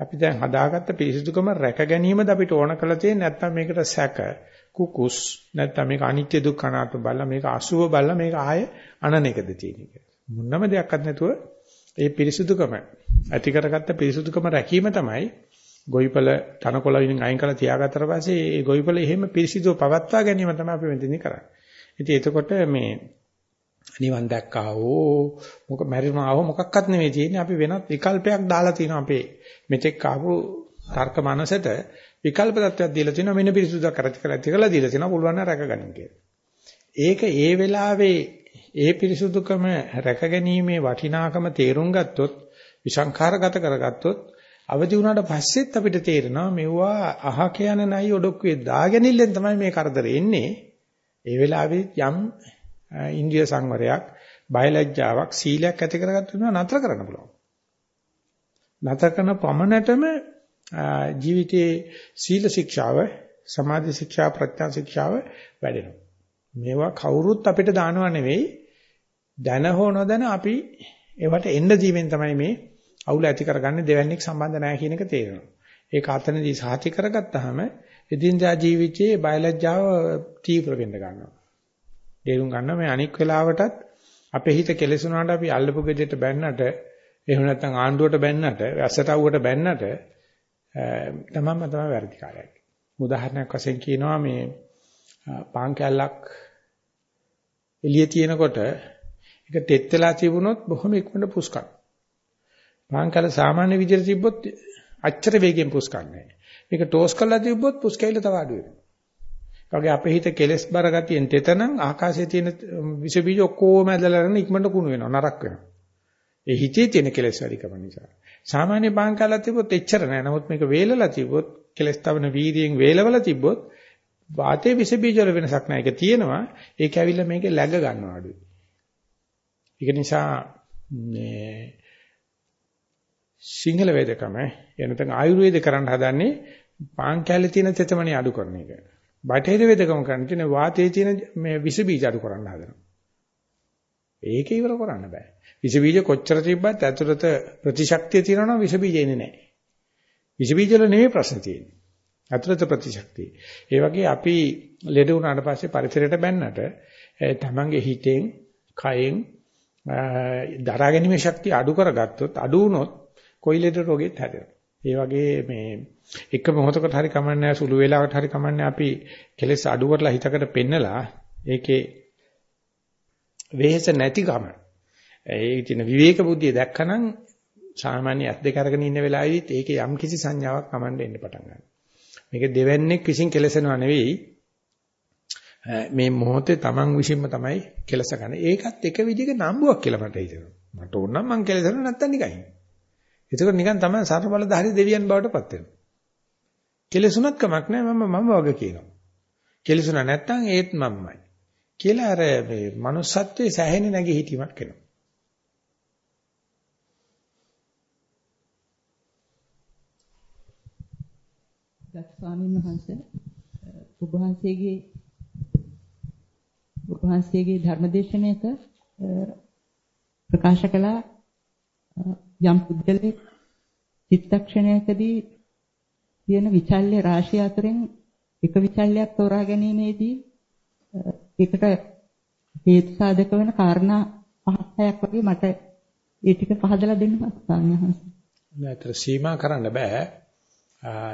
අපි දැන් හදාගත්ත පිරිසිදුකම රැක ගැනීමද අපිට ඕන කරලා තියෙන්නේ නැත්නම් මේකට සැක කුකුස් නැත්නම් මේක අනිත්‍ය දුක්ඛ අනාත්ම බලලා මේක අසුව බලලා මේක ආය අනන එකද තියෙන්නේ මොනම දෙයක්වත් නැතුව ඒ පිරිසිදුකම ඇති කරගත්ත පිරිසිදුකම රැකීම තමයි ගොවිපළ තනකොළ වලින් අයින් කරලා තියාගත්තට පස්සේ ඒ ගොවිපළ එහෙම පිරිසිදුව පවත්වා ගැනීම තමයි අපි මෙතනදී කරන්නේ. ඉතින් එතකොට මේ නිවන් දැක්කා හෝ මොක මැරිනවා හෝ මොකක්වත් නෙවෙයි තියෙන්නේ අපි වෙනත් විකල්පයක් දාලා තියෙනවා අපේ මෙතෙක් ආපු තර්ක මනසට විකල්ප தත්වයක් දීලා තියෙනවා මෙන්න පිරිසුදුක් කරත් කරත් කියලා දීලා තියෙනවා පුළුවන් නම් රැකගන්න කියලා. ඒක ඒ වෙලාවේ ඒ පිරිසුදුකම රැකගැනීමේ වටිනාකම තේරුම් ගත්තොත් විසංඛාරගත කරගත්තොත් අවදි වුණාට පස්සෙත් අපිට තේරෙනවා මෙවුවා අහක යන නයි ඔඩොක්කුවේ දාගෙනිල්ලෙන් තමයි මේ කරදර එන්නේ. ඒ වෙලාවේ යම් ඉන්ද්‍රිය සංවරයක්, බයලජ්ජාවක්, සීලයක් ඇති කරගත්තා නතර කරන්න පුළුවන්. නතර කරන පමණටම ජීවිතයේ සීල ශික්ෂාව, සමාධි ශික්ෂා, ප්‍රඥා ශික්ෂාව වැඩෙනවා. මේවා කවුරුත් අපිට දානව නෙවෙයි දැන හෝ නොදැන අපි ඒවට එන්න දීමෙන් තමයි මේ අවුල ඇති කරගන්නේ දෙවන්නේක් සම්බන්ධ නැහැ කියන එක තේරෙනවා. ඒක අතනදී සාති කරගත්තාම එදිනදා ජීවිතයේ බයලජ්ජාව තීව්‍ර වෙන්න ගන්නවා. තේරුම් ගන්න මේ අනික් වෙලාවටත් අපේ හිත කෙලෙසුනාට අපි අල්ලපු ගෙදරට බැන්නට එහෙම නැත්නම් ආණ්ඩුවට බැන්නට වැස්සටවුවට බැන්නට තමන්ම තමයි වැඩිකාරයක්. උදාහරණයක් වශයෙන් කියනවා මේ පාන් කැල්ලක් එළිය තියෙනකොට ඒක තෙත් වෙලා තිබුණොත් බොහොම ඉක්මනට පුස්කන. පාන් කැල්ල සාමාන්‍ය විදිහට තිබ්බොත් අච්චර වේගෙන් පුස්කන්නේ. මේක ටෝස් කරලා තිබ්බොත් පුස්කැවිල්ල තව අඩු වෙනවා. වගේ අපේ හිත කෙලස් බර ගතියෙන් තෙතනම් ආකාශයේ තියෙන විස බීජ ඔක්කොම ඇදලා යන ඉක්මනට කුණු වෙනවා නරක වෙනවා. ඒ හිතේ තියෙන කෙලස් වැඩිකම නිසා. සාමාන්‍ය බාංකාලා තිබ්බොත් එච්චර නෑ. නමුත් මේක වේලලා තිබ්බොත් කෙලස් තවන වීර්යයෙන් වේලවලා තිබ්බොත් වාතයේ විස බීජ වල වෙනසක් නෑ. ඒක තියෙනවා. ඒක ඇවිල්ලා මේකේ läග ගන්නවා අඩුයි. ඒක නිසා මේ සිංහල වේදකම එනතන් ආයුර්වේද කරන්න හදන්නේ පාන් කැලේ තියෙන තෙතමනේ අඩු කරන එක. බටහිර වේදකම කරන්නේ තියෙන වාතයේ තියෙන මේ විස බීජ අඩු කරන්න හදනවා. ඒක ඉවර කරන්න බෑ. විස බීජ කොච්චර තිබ්බත් ඇතුළත ප්‍රතිශක්තිය තියෙනවා නම් විස බීජ එන්නේ නැහැ. විස බීජ වල නෙමෙයි ප්‍රශ්න තියෙන්නේ. ඇතුළත ප්‍රතිශක්තිය. ඒ වගේ අපි ලෙඩ වුණාට පස්සේ පරිසරයට බැන්නට තමන්ගේ හිතෙන්, කයෙන් දරා ගැනීමේ ශක්තිය අඩු කරගත්තොත් අඩු වුණොත් කොයි ලෙඩ රෝගෙත් හැදෙනවා. ඒ වගේ මේ එක මොහොතකට හරි කමන්නේ සුළු වේලාවකට හරි කමන්නේ අපි කෙලස් අඩු කරලා හිතකට පෙන්නලා ඒකේ වෙහෙස නැතිකම ඒ කියන විවේක බුද්ධිය දැක්කනම් සාමාන්‍ය ඇස් දෙක අරගෙන ඉන්න වෙලාවෙදිත් ඒකේ යම් කිසි සංඥාවක් කමන්න එන්න පටන් ගන්නවා. මේක දෙවන්නේ කිසින් කෙලසෙනවා නෙවෙයි. මේ මොහොතේ Taman විසින්ම තමයි කෙලස ගන්න. ඒකත් එක විදිහක නම්බුවක් කියලා මට හිතෙනවා. මට ඕන නම් මං කෙලසන නැත්තම් නිකන්. ඒකෝට නිකන් තමයි සර්ව බලධාරී දෙවියන් බවට පත් වෙනවා. කෙලසුණත් කමක් නැහැ මම මම වගේ කියනවා. කෙලසුණා නැත්තම් ඒත් මම්මයි. කියලා අර මේ manussත්වයේ සැහැණි නැගී හිටීමක් වෙනවා. ගත් ස්වාමීන් වහන්සේ ඔබ වහන්සේගේ ඔබ වහන්සේගේ ධර්මදේශනයක ප්‍රකාශ කළා යම් පුද්ගලෙක් චිත්තක්ෂණයකදී තියෙන විචල්්‍ය රාශිය අතරින් එක විචල්්‍යයක් තෝරා ගැනීමේදී ඒකට හේතු සාධක වෙන කාරණා පහක් හයක් වගේ මට ඒ ටික පහදලා දෙන්න ස්වාමීන් නෑතර සීමා කරන්න බෑ.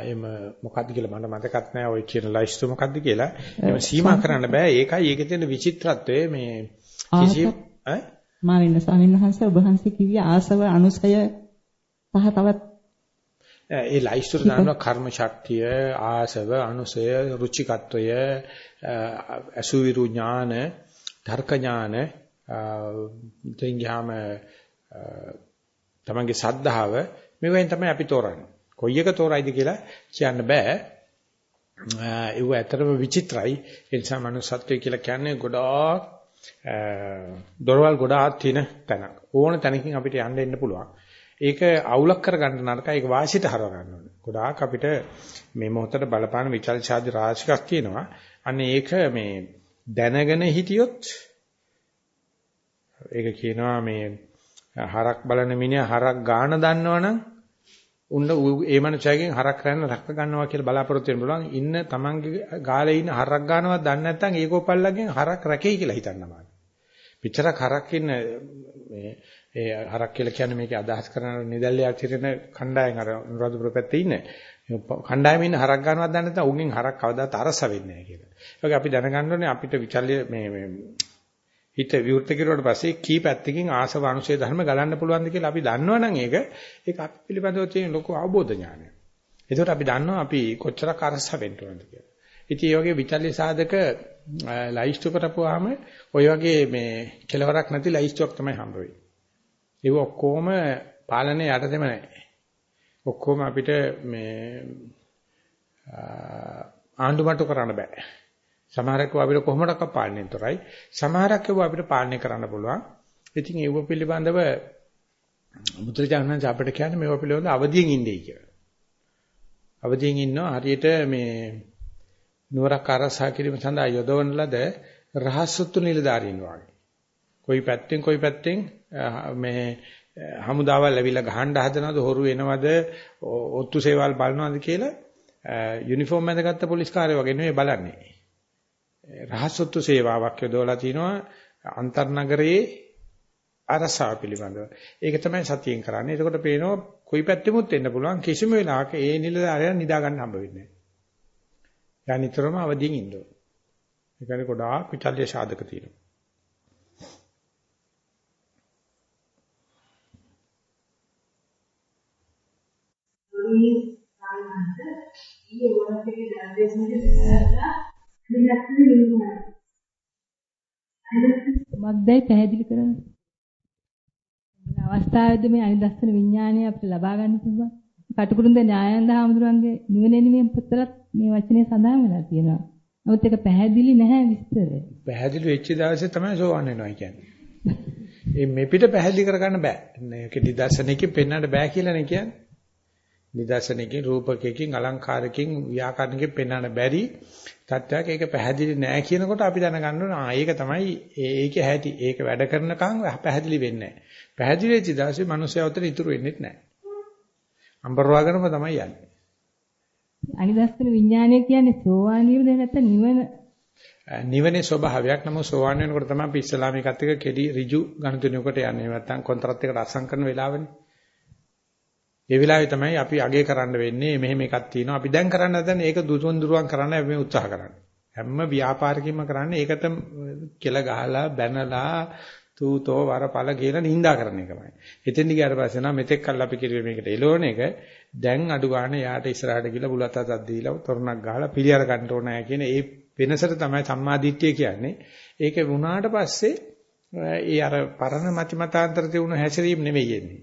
එම මොකද්ද කියලා මට මතකත් නෑ ඔය කියන ලයිස්තු මොකද්ද කියලා. එම සීමා කරන්න බෑ. ඒකයි ඒකේ තියෙන විචිත්‍රත්වය මේ කිසි ඈ මා වෙන ස්වාමීන් වහන්සේ ඔබ වහන්සේ කිව්වේ ආසව අනුසය සහ තවත් ඒ ලයිස්තුර දානවා කර්ම ශක්තිය ආසව අනුසය රුචිකත්වය අසුවිරු ඥාන තර්ක ඥාන දෙංගාම තමන්ගේ සද්ධාව මේවෙන් තමයි අපි තෝරන්නේ. කොයි එක තෝරයිද කියලා කියන්න බෑ. ඒව ඇත්තටම විචිත්‍රයි. ඒ නිසා මනුස්සත්වය කියලා කියන්නේ ගොඩාක් දොරවල් ගොඩාක් තියෙන තැනක්. ඕන තැනකින් අපිට යන්න එන්න පුළුවන්. ඒක අවුලක් කරගන්න නරකයි. ඒක වාසියට හරව ගන්න ඕනේ. ගොඩාක් අපිට මේ මොහොතට බලපාන විචල් ඡාද රාශියක් තියෙනවා. අන්න ඒක මේ දැනගෙන හිටියොත් ඒක කියනවා මේ හරක් බලන මිනිහා හරක් ගාන දන්නවනම් උන්න ඒ මනුස්සයගෙන් හරක් කරන්න රැක ගන්නවා කියලා බලාපොරොත්තු වෙන්න පුළුවන්. ඉන්න තමන්ගේ ගාලේ ඉන්න හරක් ගන්නවත් දන්නේ නැත්නම් ඒකෝපල්ලගෙන් හරක් රැකෙයි කියලා හිතන්නවා. පිටරක් හරක් ඉන්න මේ ඒ හරක් කියලා කියන්නේ මේකේ අදහස් කරන නිදැල්ලයක් හිටින කණ්ඩායම් අර නුරාදුපුර පැත්තේ ඉන්න කණ්ඩායමේ ඉන්න හරක් ගන්නවත් දන්නේ නැත්නම් උගෙන් හරක් කවදාත් අරස වෙන්නේ නැහැ කියලා. ඒක අපි දැනගන්න ඕනේ අපිට විචල්්‍ය මේ මේ හිත විවෘත කෙරුවට පස්සේ කී පැත්තකින් ආසව අනුශේ ධර්ම ගලන්න පුළුවන්ද කියලා අපි දන්නවනම් ඒක ඒක අපි පිළිබඳව තියෙන ලොකු අවබෝධ ඥානය. ඒකට අපි දන්නවා අපි කොච්චරක් අරස වෙන්න ඕනද කියලා. ඉතින් මේ වගේ විචල්්‍ය සාධක ලයිස්තු කරපුවාම ওই වගේ මේ කෙලවරක් නැති ලයිස්තුවක් තමයි හම්බ වෙන්නේ. ඒක ඔක්කොම පාලනයේ යටතේම නැහැ. ඔක්කොම අපිට මේ ආණ්ඩුමට්ටු කරන්න බෑ. සමහරක් අපිට කොහොමඩක්ක පාලනයෙන් තොරයි. සමහරක් ඒවා අපිට පාලනය කරන්න පුළුවන්. ඉතින් ඒව පිළිබඳව මුද්‍රජානන අපිට කියන්නේ මේව පිළිබඳව අවදියෙන් ඉන්නේ කියලා. අවදියෙන් ඉන්නවා හරියට මේ නුවරක් අරසා කිරීම සඳහා යොදවන ලද රහස්සුත්තු නිලධාරීන් වගේ. කොයි පැත්තෙන් කොයි පැත්තෙන් මේ හමුදාවල් ඇවිල්ලා ගහන්න හදනවද හොරු එනවද ඔත්තු සේවල් බලනවද කියලා යුනිෆෝම් ඇඳගත්ත පොලිස් කාර්ය වගේ නෙවෙයි බලන්නේ. රහසොත්තු සේවාවක් යොදවලා තිනවා අන්තර්නගරයේ අරසාව පිළිබඳව. ඒක තමයි සතියෙන් කරන්නේ. එතකොට පේනවා කොයි පැත්තෙමුත් එන්න පුළුවන් කිසිම වෙලාවක ඒ නිලධාරියා නිදා ගන්න හම්බ වෙන්නේ නැහැ. යා නිතරම අවදියෙන් ඉන්න ඕනේ. ඒකනේ ගොඩාක් විචල්්‍ය සාධක තියෙනවා. ඊයේ වරක් එකේ දැන් මක්දයි පැහැදිලි කරන්න. මේ අවස්ථාවේදී මේ අනිදස්සන විඥානය අපිට ලබා ගන්න පුළුවන්. කටුකුරුන්ද ඥායන්ද හාමුදුරන්ගේ නිවන නිමෙන් පුතරත් මේ වචනේ සඳහන් වෙලා තියෙනවා. නමුත් ඒක පැහැදිලි නැහැ විස්තරය. පැහැදිලි වෙච්ච දවසේ තමයි සෝවන් වෙනවා කියන්නේ. මේ මේ පිට පැහැදිලි කරගන්න බෑ. මේක නිදර්ශනයකින් පෙන්වන්න බෑ කියලා නේ කියන්නේ. නිදර්ශනයකින් රූපකයකින් අලංකාරකින් ව්‍යාකරණකින් පෙන්වන්න බැරි තත්ත්වයක් ඒක පැහැදිලි නෑ කියනකොට අපි දැනගන්න ඕන ආ ඒක තමයි ඒකේ ඇති ඒක වැඩ කරනකම් පැහැදිලි වෙන්නේ නෑ. පැහැදිලි වෙච්ච දවසේ මිනිස්සයා උතර ඉතුරු වෙන්නේ නෑ. අම්බරවාගෙනම තමයි යන්නේ. අනිදස්සන විඥානය කියන්නේ සෝවාන් වීම නැත්නම් නිවන. නිවනේ ස්වභාවයක්. නම සෝවාන් වෙනකොට තමයි අපි ඉස්ලාම එකත් එක්ක කෙඩි ඍජු ගණතුණුවකට යන්නේ. නැත්නම් කොන්ත්‍රාත් එකට අසං කරන වෙලාවනේ ඒ වෙලාවේ තමයි අපි අගේ කරන්න වෙන්නේ මෙහෙම එකක් තියෙනවා. අපි දැන් කරන්න හදන්නේ ඒක දුතුන් දුරුවන් කරන්න අපි උත්සාහ කරන්නේ. හැම ව්‍යාපාරිකින්ම කරන්නේ ඒකට කෙල ගහලා බැනලා තූතෝ වරපල කියලා නිඳා කරන එකමයි. එතෙන් ගියාට පස්සේ නම් මෙතෙක් කල් අපි කිරුවේ මේකට එළවන එක දැන් අඩු ගන්න යාට ඉස්සරහට ගිහලා බුලත් අතක් දීලා තොරණක් ගහලා පිළියර ගන්න ඕනෑ කියන ඒ වෙනසට තමයි සම්මාදිට්ඨිය කියන්නේ. ඒක වුණාට පස්සේ ඒ අර පරණ මති මතාන්තර තියුණු හැසිරීම නෙවෙයි එන්නේ.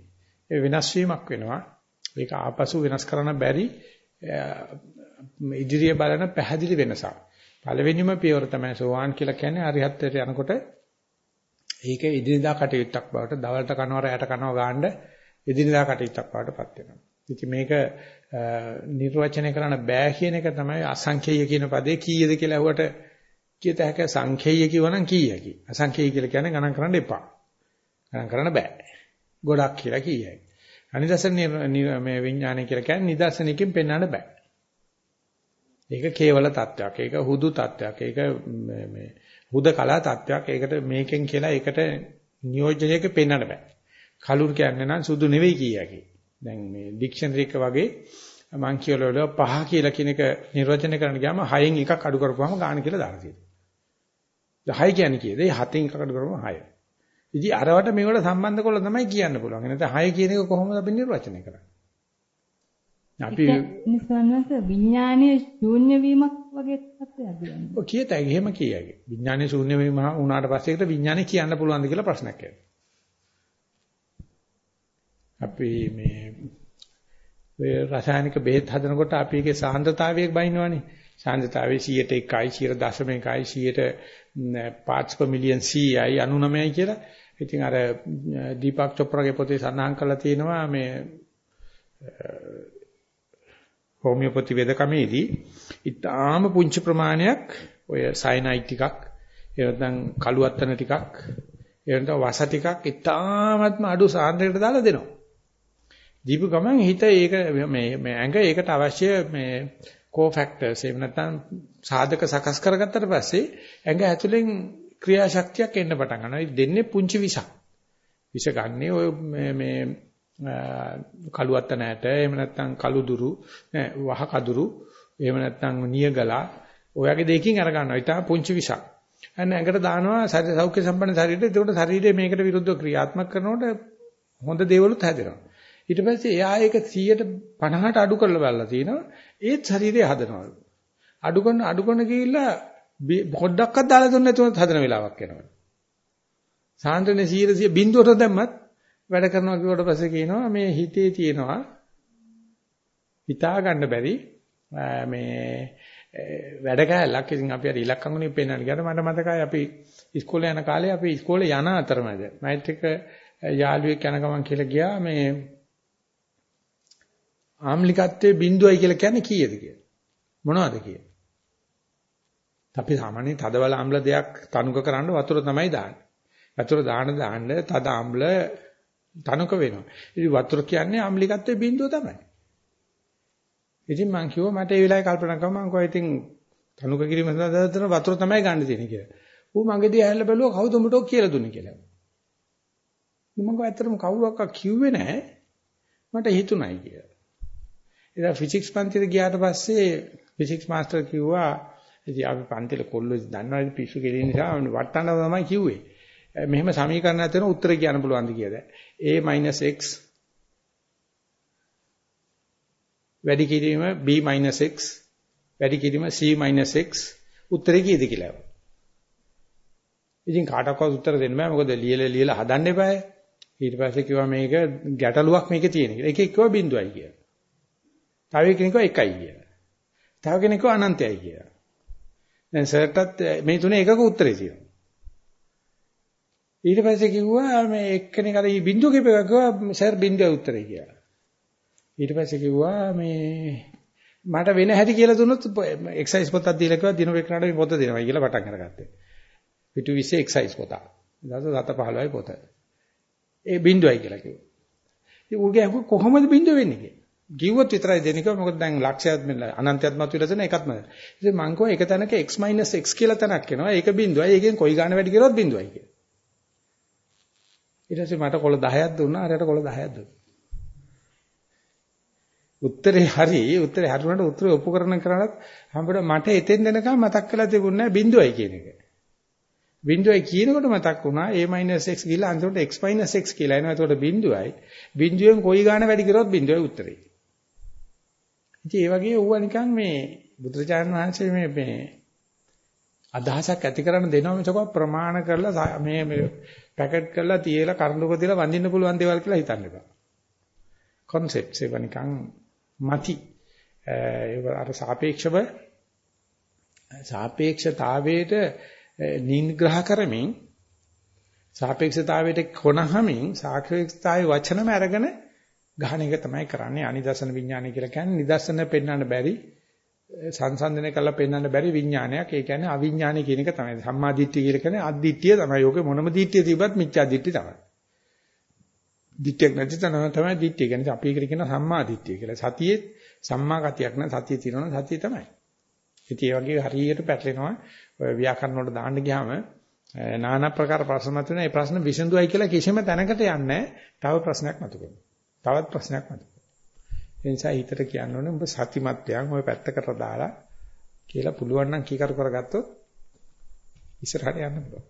ඒ වෙනස් වීමක් වෙනවා. ඒක ආපසු වෙනස් කරන්න බැරි ඉදිරිය බලන පැහැදිලි වෙනසක්. පළවෙනිම පියවර තමයි සෝවාන් කියලා කියන්නේ අරිහත්ත්වයට යනකොට ඒක ඉදිරියදා කටයුත්තක් බවට දවල්ට කනවා රැයට කනවා ගාන්න ඉදිරියදා කටයුත්තක් බවට පත් වෙනවා. ඉතින් මේක නිර්වචනය කරන්න බෑ කියන එක තමයි අසංඛේය කියන පදේ කීයද කියලා අහුවට කියත හැක සංඛේය කිව්වනම් කීයකි. අසංඛේය කියලා කියන්නේ ගණන් කරන්න එපා. ගණන් කරන්න බෑ. ගොඩක් කියලා කීයයි. අනිදර්ශන මේ විඥානය කියලා කියන්නේ නිදර්ශනයකින් පෙන්වන්න බෑ. ඒක කේවල තත්වයක්. ඒක හුදු තත්වයක්. ඒක මේ හුදකලා තත්වයක්. ඒකට මේකෙන් කියලා ඒකට නියෝජනයක පෙන්වන්න බෑ. කලුරු කියන්නේ නම් සුදු නෙවෙයි කියකි. දැන් මේ ඩික්ෂනරි එක වගේ මං කියවල පහ කියලා කියන එක නිර්වචනය කරන්න ගියාම හයෙන් එකක් අඩු කරපුවාම ගාන කියලා දාලා තියෙනවා. 10 කියන්නේ කීයද? ඒ හතෙන් එකක් අඩු කරපුවම 6. ඉතින් අරවට මේවට සම්බන්ධ කරලා තමයි කියන්න පුළුවන්. නැත්නම් හය කියන එක කොහොමද අපි නිර්වචනය කරන්නේ? අපි නිසන්නස විඥානයේ ශූන්‍ය වීමක් වගේ තත්ත්වයක් කියන්නේ. ඔය කීයද? එහෙම කියයි. විඥානයේ ශූන්‍ය වීම වුණාට පස්සේ ඒකට විඥානය කියන්න පුළුවන්ද කියලා ප්‍රශ්නයක් එනවා. අපි මේ ඔය රසායනික බෙහෙත් හදනකොට අපි ඒකේ සාන්ද්‍රතාවයක් බයින්නවනේ. සාන්ද්‍රතාවයේ 101යි 0.1යි 100 parts per million CI 99යි කියලා. ඉතින් අර දීපක් චොප්රාගේ පොතේ සඳහන් කරලා තියෙනවා මේ හෝමියෝපති වේදකමේදී ඊටාම පුංචි ප්‍රමාණයක් ඔය සයනයිඩ් ටිකක් එහෙනම් කළු අත්තන ටිකක් එහෙනම් වස ටිකක් ඊටාමත්ම අඩු සාන්ද්‍රයකට දාලා දෙනවා. දීපු ගමන් හිත ඒක මේ මේ ඇඟ ඒකට අවශ්‍ය මේ කෝෆැක්ටර්ස් එහෙම නැත්නම් සාධක සකස් කරගත්තට පස්සේ ඇඟ ඇතුලෙන් ක්‍රියාශක්තියක් එන්න පටන් ගන්නවා. ඒ දෙන්නේ පුංචි විෂක්. විෂ ගන්නේ ඔය මේ මේ කළු අත්ත නැට එහෙම නැත්නම් කළු දුරු නෑ වහ කදුරු එහෙම නැත්නම් නියගලා ඔයගේ දෙකකින් අර ගන්නවා. ඊට පුංචි විෂක්. අන්න ඇඟට දානවා ශරීර සෞඛ්‍ය සම්පන්න ශරීරය. ඒකට ශරීරය මේකට විරුද්ධව ක්‍රියාත්මක කරනකොට හොඳ දේවලුත් හැදෙනවා. ඊට පස්සේ එයා ඒක 150ට අඩු කරලා බලලා තිනවා. ඒත් ශරීරය හදනවලු. අඩු කරන අඩු කරන ගිහිල්ලා පොඩ්ඩක්වත් දාලා දුන්නේ නැතුව හදන වෙලාවක් එනවා. සාන්ද්‍රනේ 100 බිඳුවට දැම්මත් වැඩ කරනවා කිව්වට පස්සේ කියනවා මේ හිතේ තියෙනවා හිතා ගන්න බැරි මේ වැඩ කෑල්ලක් ඉතින් අපි අර ඉලක්කම් වලින් පෙන්නන ගියාට මට මතකයි අපි ඉස්කෝලේ යන කාලේ අපි ඉස්කෝලේ යන අතරමැද මයිත් එක යාළුවෙක් යන ගමන් කියලා ගියා මේ ආම්ලිකත්වයේ බිඳුවයි කියලා කියන්නේ කීයද කියලා. මොනවද කියන්නේ? අපි සාමාන්‍යයෙන් තදවල ආම්ල දෙයක් තනුක කරන්න වතුර තමයි දාන්නේ. වතුර දාන දාන්න තද ආම්ල තනුක වෙනවා. ඉතින් වතුර කියන්නේ ආම්ලිකත්වයේ බිඳුව තමයි. ඉතින් මං කිව්වා මට ඒ වෙලාවේ කල්පනා කරා මං කොහේ ඉතින් තනුක කිරීම සඳහා වතුර තමයි ගන්න තියෙන්නේ කියලා. ඌ මගේදී ඇහැල්ල බැලුවා කවුද උඹට කියලා දුන්නේ කියලා. මම කිව්වා ඇත්තටම කවුරක්වත් කිව්වේ නැහැ. මට හිතුණයි කියලා. ඉතින් ෆිසික්ස් පන්තියට ගියාට පස්සේ ෆිසික්ස් මාස්ටර් කිව්වා ඉතින් අපි පන්තිල කොල්ලෝ දන්නවනේ පිස්සු කෙලින නිසා වට්ටන්න තමයි කිව්වේ. මෙහෙම සමීකරණයක් තියෙන උත්තර කියන්න පුළුවන්ද කියලා. a x වැඩි කිරීම b x වැඩි කිරීම c x උත්තරේ කීයද කියලා. ඉතින් කාටවත් උත්තර දෙන්න බෑ මොකද ලියලා ලියලා හදන්න එපායි. ඊට පස්සේ කිව්වා මේක ගැටලුවක් මේකේ තියෙන කියලා. එකෙක් කිව්වා බිඳුවයි කියලා. තව කෙනෙක් කිව්වා එකයි කියලා. තව කෙනෙක් කිව්වා අනන්තයයි කියලා. දැන් සර්ටත් මේ තුනේ එකක උත්තරේ තියෙනවා. ඊට පස්සේ කිව්වා මේ එක්කෙනෙක් අර බිඳුව කිව්වා කිව්වා සර් බිඳුවේ උත්තරේ කියලා. ඊට පස්සේ කිව්වා මේ මට වෙන හැටි කියලා දුන්නොත් එක්සයිස් පොතක් දීලා කිව්වා දින වෙකනට මේ පොත දෙනවා කියලා පටන් අරගත්තේ. පිටු 20 එක්සයිස් පොත. ඊට පස්සේ 15යි පොත. ඒ බිඳුවයි කියලා කිව්වා. ඉතින් ඌගේ කොහොමද බිඳුව වෙන්නේ කියලා. කිව්වොත් විතරයි දෙන්නේ කිව්වා මොකද දැන් ලක්ෂයත් මෙන්න අනන්තයත් මත විලා තියෙන එකත්ම. ඉතින් මං කිව්වා එක තැනක x x කියලා තැනක් එනවා. ඒක බිඳුවයි. ඒකෙන් කොයි ගාන වැඩි කරොත් බිඳුවයි කියලා. ඊට පස්සේ මට කොළ 10ක් දුන්නා. අරයට කොළ 10ක් දුන්නා. උත්තරේ හරි උත්තරේ හරියට උත්තරේ ඔප්පු කරන කරනත් හම්බුනේ මට එතෙන් දෙනකම් මතක් කරලා තිබුණේ නැහැ බිඳුවයි කියන එක. බිඳුවයි කියනකොට මතක් වුණා a x ගිහලා අන්තිමට x x කියලා එනවා. එතකොට බිඳුවයි. බිඳුවෙන් කොයි ගාන වැඩි කරොත් බිඳුවයි උත්තරේ. ඉතින් ඒ වගේ ඌව නිකන් මේ බුදුරජාණන් වහන්සේ මේ මේ අදහසක් ඇති කරන්න දෙනවා මේක ප්‍රමාණ කරලා මේ මේ පැකට් කරලා තියලා කරඬුක තියලා වඳින්න පුළුවන් දේවල් කියලා හිතන්න එපා. concepts ඒවා නිකන් මති ඒ අර සාපේක්ෂව සාපේක්ෂතාවයට නිග්‍රහ කරමින් සාපේක්ෂතාවයට කොනහමින් සාපේක්ෂතාවේ වචනම අරගෙන ගහන එක තමයි කරන්නේ. අනිදර්ශන විඥානය කියලා කියන්නේ නිදර්ශන පෙන්වන්න බැරි සංසන්දනය කරලා පෙන්වන්න බැරි විඥානයක්. ඒ කියන්නේ අවිඥානය කියන එක තමයි. සම්මා දිට්ඨිය කියලා කියන්නේ අද්දිට්ඨිය තමයි. යෝගේ මොනම දිට්ඨිය තිබ්බත් මිච්ඡා දිට්ඨිය තමයි. දිට්ඨියක් නැති තැන තමයි දිට්ඨිය. කියන්නේ අපි ඒකට කියන සම්මා දිට්ඨිය කියලා. සතියේ සම්මා ගතියක් නැ සතිය තියෙනවා සතිය තමයි. ඉතින් ඒ වගේ හරියට පැටලෙනවා. ඔය ව්‍යාකරණ වලට දාන්න ගියාම নানা ප්‍රකාර ප්‍රශ්න මතුවෙන ඒ ප්‍රශ්න විසඳුවයි කියලා කිසිම තැනකට යන්නේ තව ප්‍රශ්නයක් මතු කරනවා තවත් ප්‍රශ්නයක් මතුවෙනවා. ඒ නිසා හිතට කියන්න ඕනේ ඔබ සතිමත්යන් ওই පැත්තකට දාලා කියලා පුළුවන් නම් කීකරු කරගත්තොත් ඉස්සරහට යන්න පුළුවන්.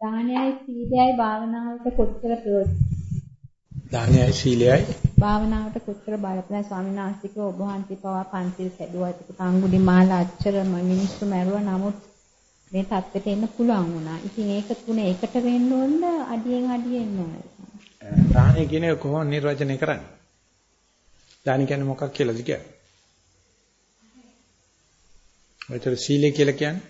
දානයයි සීලයයි භාවනාවට කොච්චර ප්‍රයෝජන දානයයි සීලයයි භාවනාවට කොච්චර බලපෑ ස්වාමීන් වහන්සේක ඔබ වහන්සේ පවා පන්තිල් සැදුවා ඒක අඟුලි මාලා අච්චර මිනිස්සු මැරුවා නමුත් මේ தත්ත්වයට එන්න පුළුවන් වුණා. ඉතින් ඒක තුන එකට වෙන්න ඕනද අඩියෙන් අඩියෙන් ඕනද? දාහනේ කියන එක කොහොම නිර්වචනය කරන්නේ? දාන කියන්නේ මොකක් කියලාද කියන්නේ? ඔයතර සීලය කියලා කියන්නේ?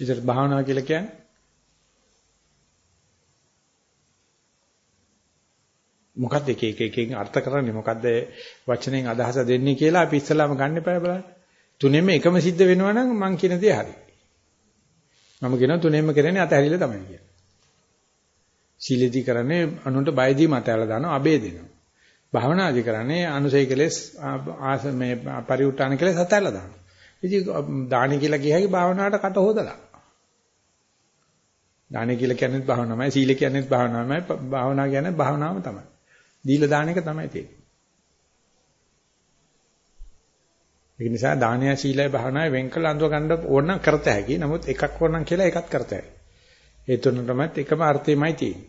ඉතින් භාවනාව කියලා කියන්නේ? මොකද්ද එක එක එකකින් අර්ථ කරන්නේ මොකද්ද වචනෙන් අදහස දෙන්නේ කියලා අපි ඉස්සලාම ගන්න එපා බලන්න. තුනෙන්ම එකම සිද්ධ වෙනවා නම් මං කියන දේ හරි. මම කියනවා තුනෙන්ම කරන්නේ අතහැරිලා තමයි කියන්නේ. සීලෙදි කරන්නේ අනුන්ට බයදී මතයලා දානවා අබේ දෙනවා. භාවනාදි කරන්නේ අනුසය කෙලස් ආස මේ පරිඋත්තාන කෙලස් අතහැරලා දානවා. ඉතින් දානි කියලා කියහයි භාවනාවට කට හොදලා. දානි කියලා කියන්නේත් භාවනාවමයි සීල කියන්නේත් භාවනාවමයි භාවනා කියන්නේ භාවනාවම තමයි. දීලා දාන එක තමයි තියෙන්නේ. ඒ නිසා දානය සීලය භාවනාවේ වෙන් කළ අඳුර ගන්න ඕන කරත හැකි. නමුත් එකක් ඕනනම් කියලා එකක් කරත හැකි. ඒ තුනටමත් එකම අර්ථයමයි තියෙන්නේ.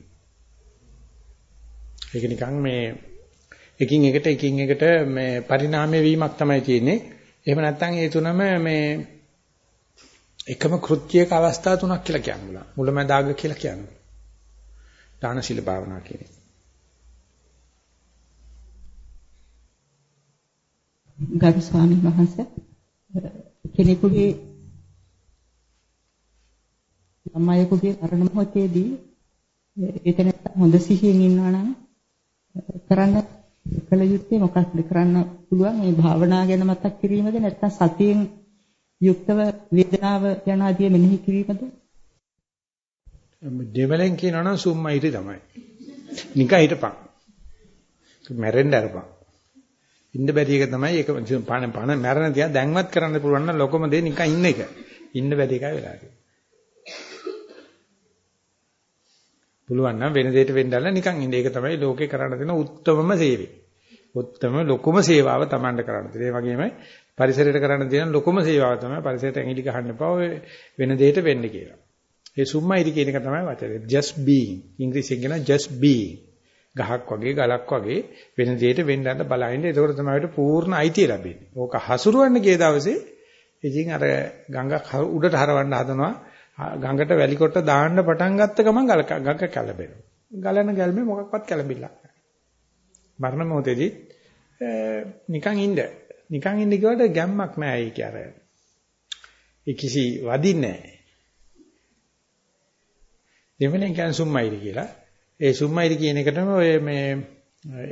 ඒක නිකන් මේ එකින් එකට එකින් එකට මේ පරිණාමය වීමක් තමයි තියෙන්නේ. එහෙම නැත්නම් ඒ තුනම මේ එකම කෘත්‍යයක අවස්ථා තුනක් කියලා කියන්න මුලමදාග කියලා කියනවා. දාන සීල භාවනා කියන්නේ. ගරු ස්වාමීන් වහන්සේ. කෙනෙකුගේ අම්මයෙකුගේ මරණ මොහොතේදී එතන හොඳ සිහියෙන් ඉන්නවා නම් කරන්න කළ යුත්තේ මොකක්ද? කරන්න පුළුවන් මේ භාවනා ගැන මතක් කිරීමද? නැත්නම් සතියෙන් යුක්තව වේදනාව යන ආදිය මෙනෙහි කිරීමද? දෙවලෙන් කියනවා නම් සුම්මයිටි තමයි. නිකන් හිටපන්. මැරෙන්න අරපන්. ඉන්න බැරි එක තමයි ඒක පණ පණ මැරෙන තියා දැන්වත් කරන්න පුළුවන් නම් ලොකම දේ නිකන් ඉන්න එක. ඉන්න බැරි එකයි වෙලා තියෙන්නේ. පුළුවන් නම් වෙන දෙයකට වෙන්නදලා නිකන් ඉන්න. ඒක තමයි ලෝකේ කරන්න තියෙන උත්තරම සේවය. උත්තරම ලොකුම සේවාව Tamanට කරන්න තියෙන. ඒ වගේම පරිසරයට කරන්න තියෙන ලොකුම සේවාව තමයි පරිසරයට ඇඟිලි ගහන්න එපා ඔය වෙන දෙයකට වෙන්න කියලා. ඒ සුම්මයිරි කියන එක තමයි වචනේ. just being. ඉංග්‍රීසියෙන් කියන just being. ගහක් වගේ ගලක් වගේ වෙන දෙයකට වෙන්නට බලහින්න ඒකෝර තමයි අපිට පූර්ණ අයිතිය ලැබෙන්නේ. ඕක හසුරුවන්න ගිය දවසේ ඉතින් අර ගඟක් උඩට හරවන්න හදනවා. ගඟට වැලි කොට දාන්න පටන් ගත්ත ගමන් ගඟ කැළඹෙනවා. ගලන ගැල්මේ මොකක්වත් කැළඹිල්ලක් නැහැ. මරණ මොහොතේදී නිකන් ඉන්න. නිකන් ඉන්න කියවට ගැම්මක් නැහැ ඒක අර. ඒ කිසි වදින්නේ නැහැ. දෙවෙනි කියන්නේ සුම්මයිරි කියලා. ඒ සුම්මයිරි කියන එකටම ඔය මේ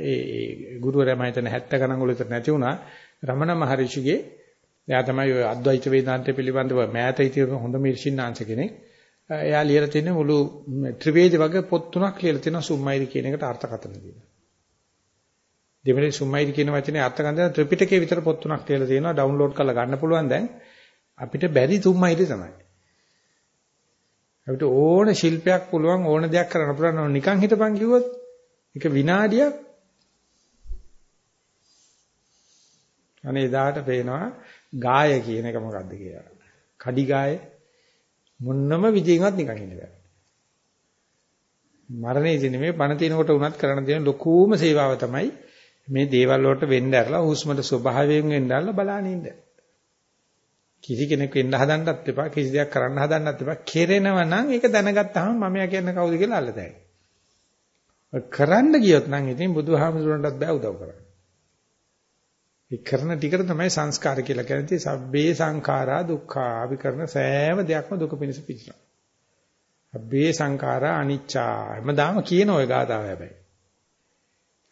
ඒ ගුරුවරයා මම හිතන 70 ගණන් වල විතර නැති වුණා රමණ මහරිෂිගේ එයා තමයි ඔය අද්වෛත වේදාන්තය පිළිබඳව මෑත ඉතිරි හොඳම ඉර්ෂින්නාංශ කෙනෙක්. එයා ලියලා තියෙන මුළු ත්‍රිවේද වගේ පොත් තුනක් ලියලා තියෙනවා සුම්මයිරි කියන එකට අර්ථකථන දීලා. දෙමළේ සුම්මයිරි කියන වචනේ අර්ථකථන ත්‍රිපිටකයේ විතර පොත් තුනක් ලියලා තියෙනවා ඩවුන්ලෝඩ් කරලා ගන්න පුළුවන් දැන්. අපිට බැරි සුම්මයිරි තමයි. අපිට ඕන ශිල්පයක් පුළුවන් ඕන දෙයක් කරන්න පුළුවන් නිකන් හිටපන් කිව්වොත් ඒක විනාඩියක් අනේ එදාට පේනවා ගාය කියන එක මොකද්ද කියලා. කඩි ගාය මොන්නම විදිහකින්වත් නිකන් ඉන්න බෑ. මරණයේදී නෙමෙයි පණ තිනකොට උනත් කරන්න තියෙන ලොකුම සේවාව තමයි මේ දේවල් වලට වෙන්න ඇරලා හුස්මට ස්වභාවයෙන් වෙන්න ඇරලා බලන්න ඉන්න. කිසි කෙනෙක් වෙන්න හදන්නත් එපා කිසි දෙයක් කරන්න හදන්නත් එපා කෙරෙනවා නම් ඒක දැනගත්තාම මම යා කියන්නේ කවුද කියලා අල්ලතයි. කරන්න ගියොත් නම් ඉතින් බුදුහාමුදුරන්ටත් බෑ උදව් කරන්න. ඒ කරන ටිකට තමයි සංස්කාර කියලා කියන්නේ. සබ්බේ සංඛාරා දුක්ඛා. අපි කරන සෑම දෙයක්ම දුක පිණිස පිටිනවා. අබ්බේ සංඛාරා අනිච්චා. හැමදාම කියන ඔය ගාතාව හැබැයි.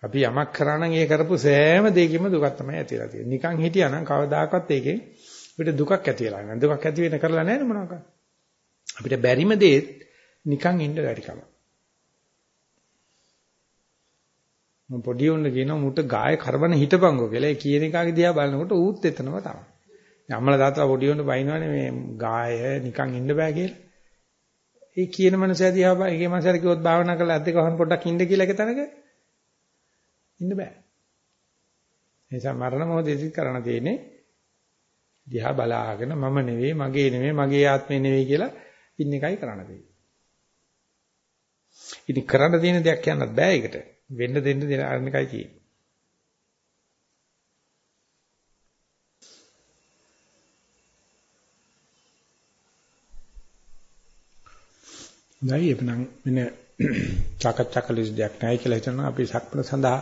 අපි යමක් කරා නම් ඒ කරපු සෑම දෙයකින්ම දුකක් තමයි ඇතිලා තියෙන්නේ. නිකන් හිටියානම් කවදාකවත් ඒකෙන් අපිට දුකක් ඇති වෙලා නැහැ. දුකක් ඇති වෙන කරලා නැහැ මොනවාක. අපිට බැරිම දේ නිකන් ඉන්න බැරිකම. මම පොඩි උන්න කියනවා මුට ගාය කරබන හිටපංගෝ කියලා. ඒ කියන එකාගේ දිහා බලනකොට ඌත් එතනම තමයි. අම්මලා තාත්තා පොඩි උන්න බයිනවනේ මේ ගාය නිකන් ඉන්න බෑ කියලා. ඒ කියන මනුස්සයා දිහා බා ඒකේ මනුස්සයාට කිව්වොත් භාවනා කරලා අද්දක වහන් පොඩ්ඩක් ඉන්න කියලා එක තැනක ඉන්න බෑ. ඒ නිසා මරණ මොහොතේදී කරණ තියෙන්නේ දිහා බලාගෙන මම නෙවෙයි මගේ නෙවෙයි මගේ ආත්මේ නෙවෙයි කියලා ඉන්න එකයි කරන්න තියෙන්නේ. ඉතින් කරන්න තියෙන දෙයක් කියන්නත් බෑ ඒකට. වෙන්න දෙන්න දෙන අරණ එකයි තියෙන්නේ. නැයි එපනම් මෙන්න සාකච්ඡා කළ යුතු දෙයක් නැහැ කියලා හිතනවා අපි සක්මන සඳහා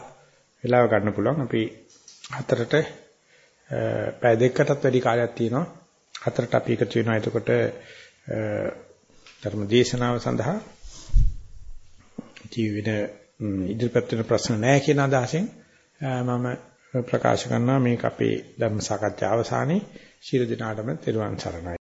වෙලාව ගන්න පුළුවන් අපි හතරට පැය දෙකකටත් වැඩි කාලයක් තියෙනවා. හතරට අපි එකතු වෙනවා. එතකොට ධර්ම දේශනාව සඳහා ජීවිත ඉදිරිපත් වෙන ප්‍රශ්න නැහැ කියන අදහසෙන් මම ප්‍රකාශ කරනවා මේක අපේ ධර්ම සාකච්ඡා අවසානයේ. ශිර දිනාටම තෙරුවන් සරණයි.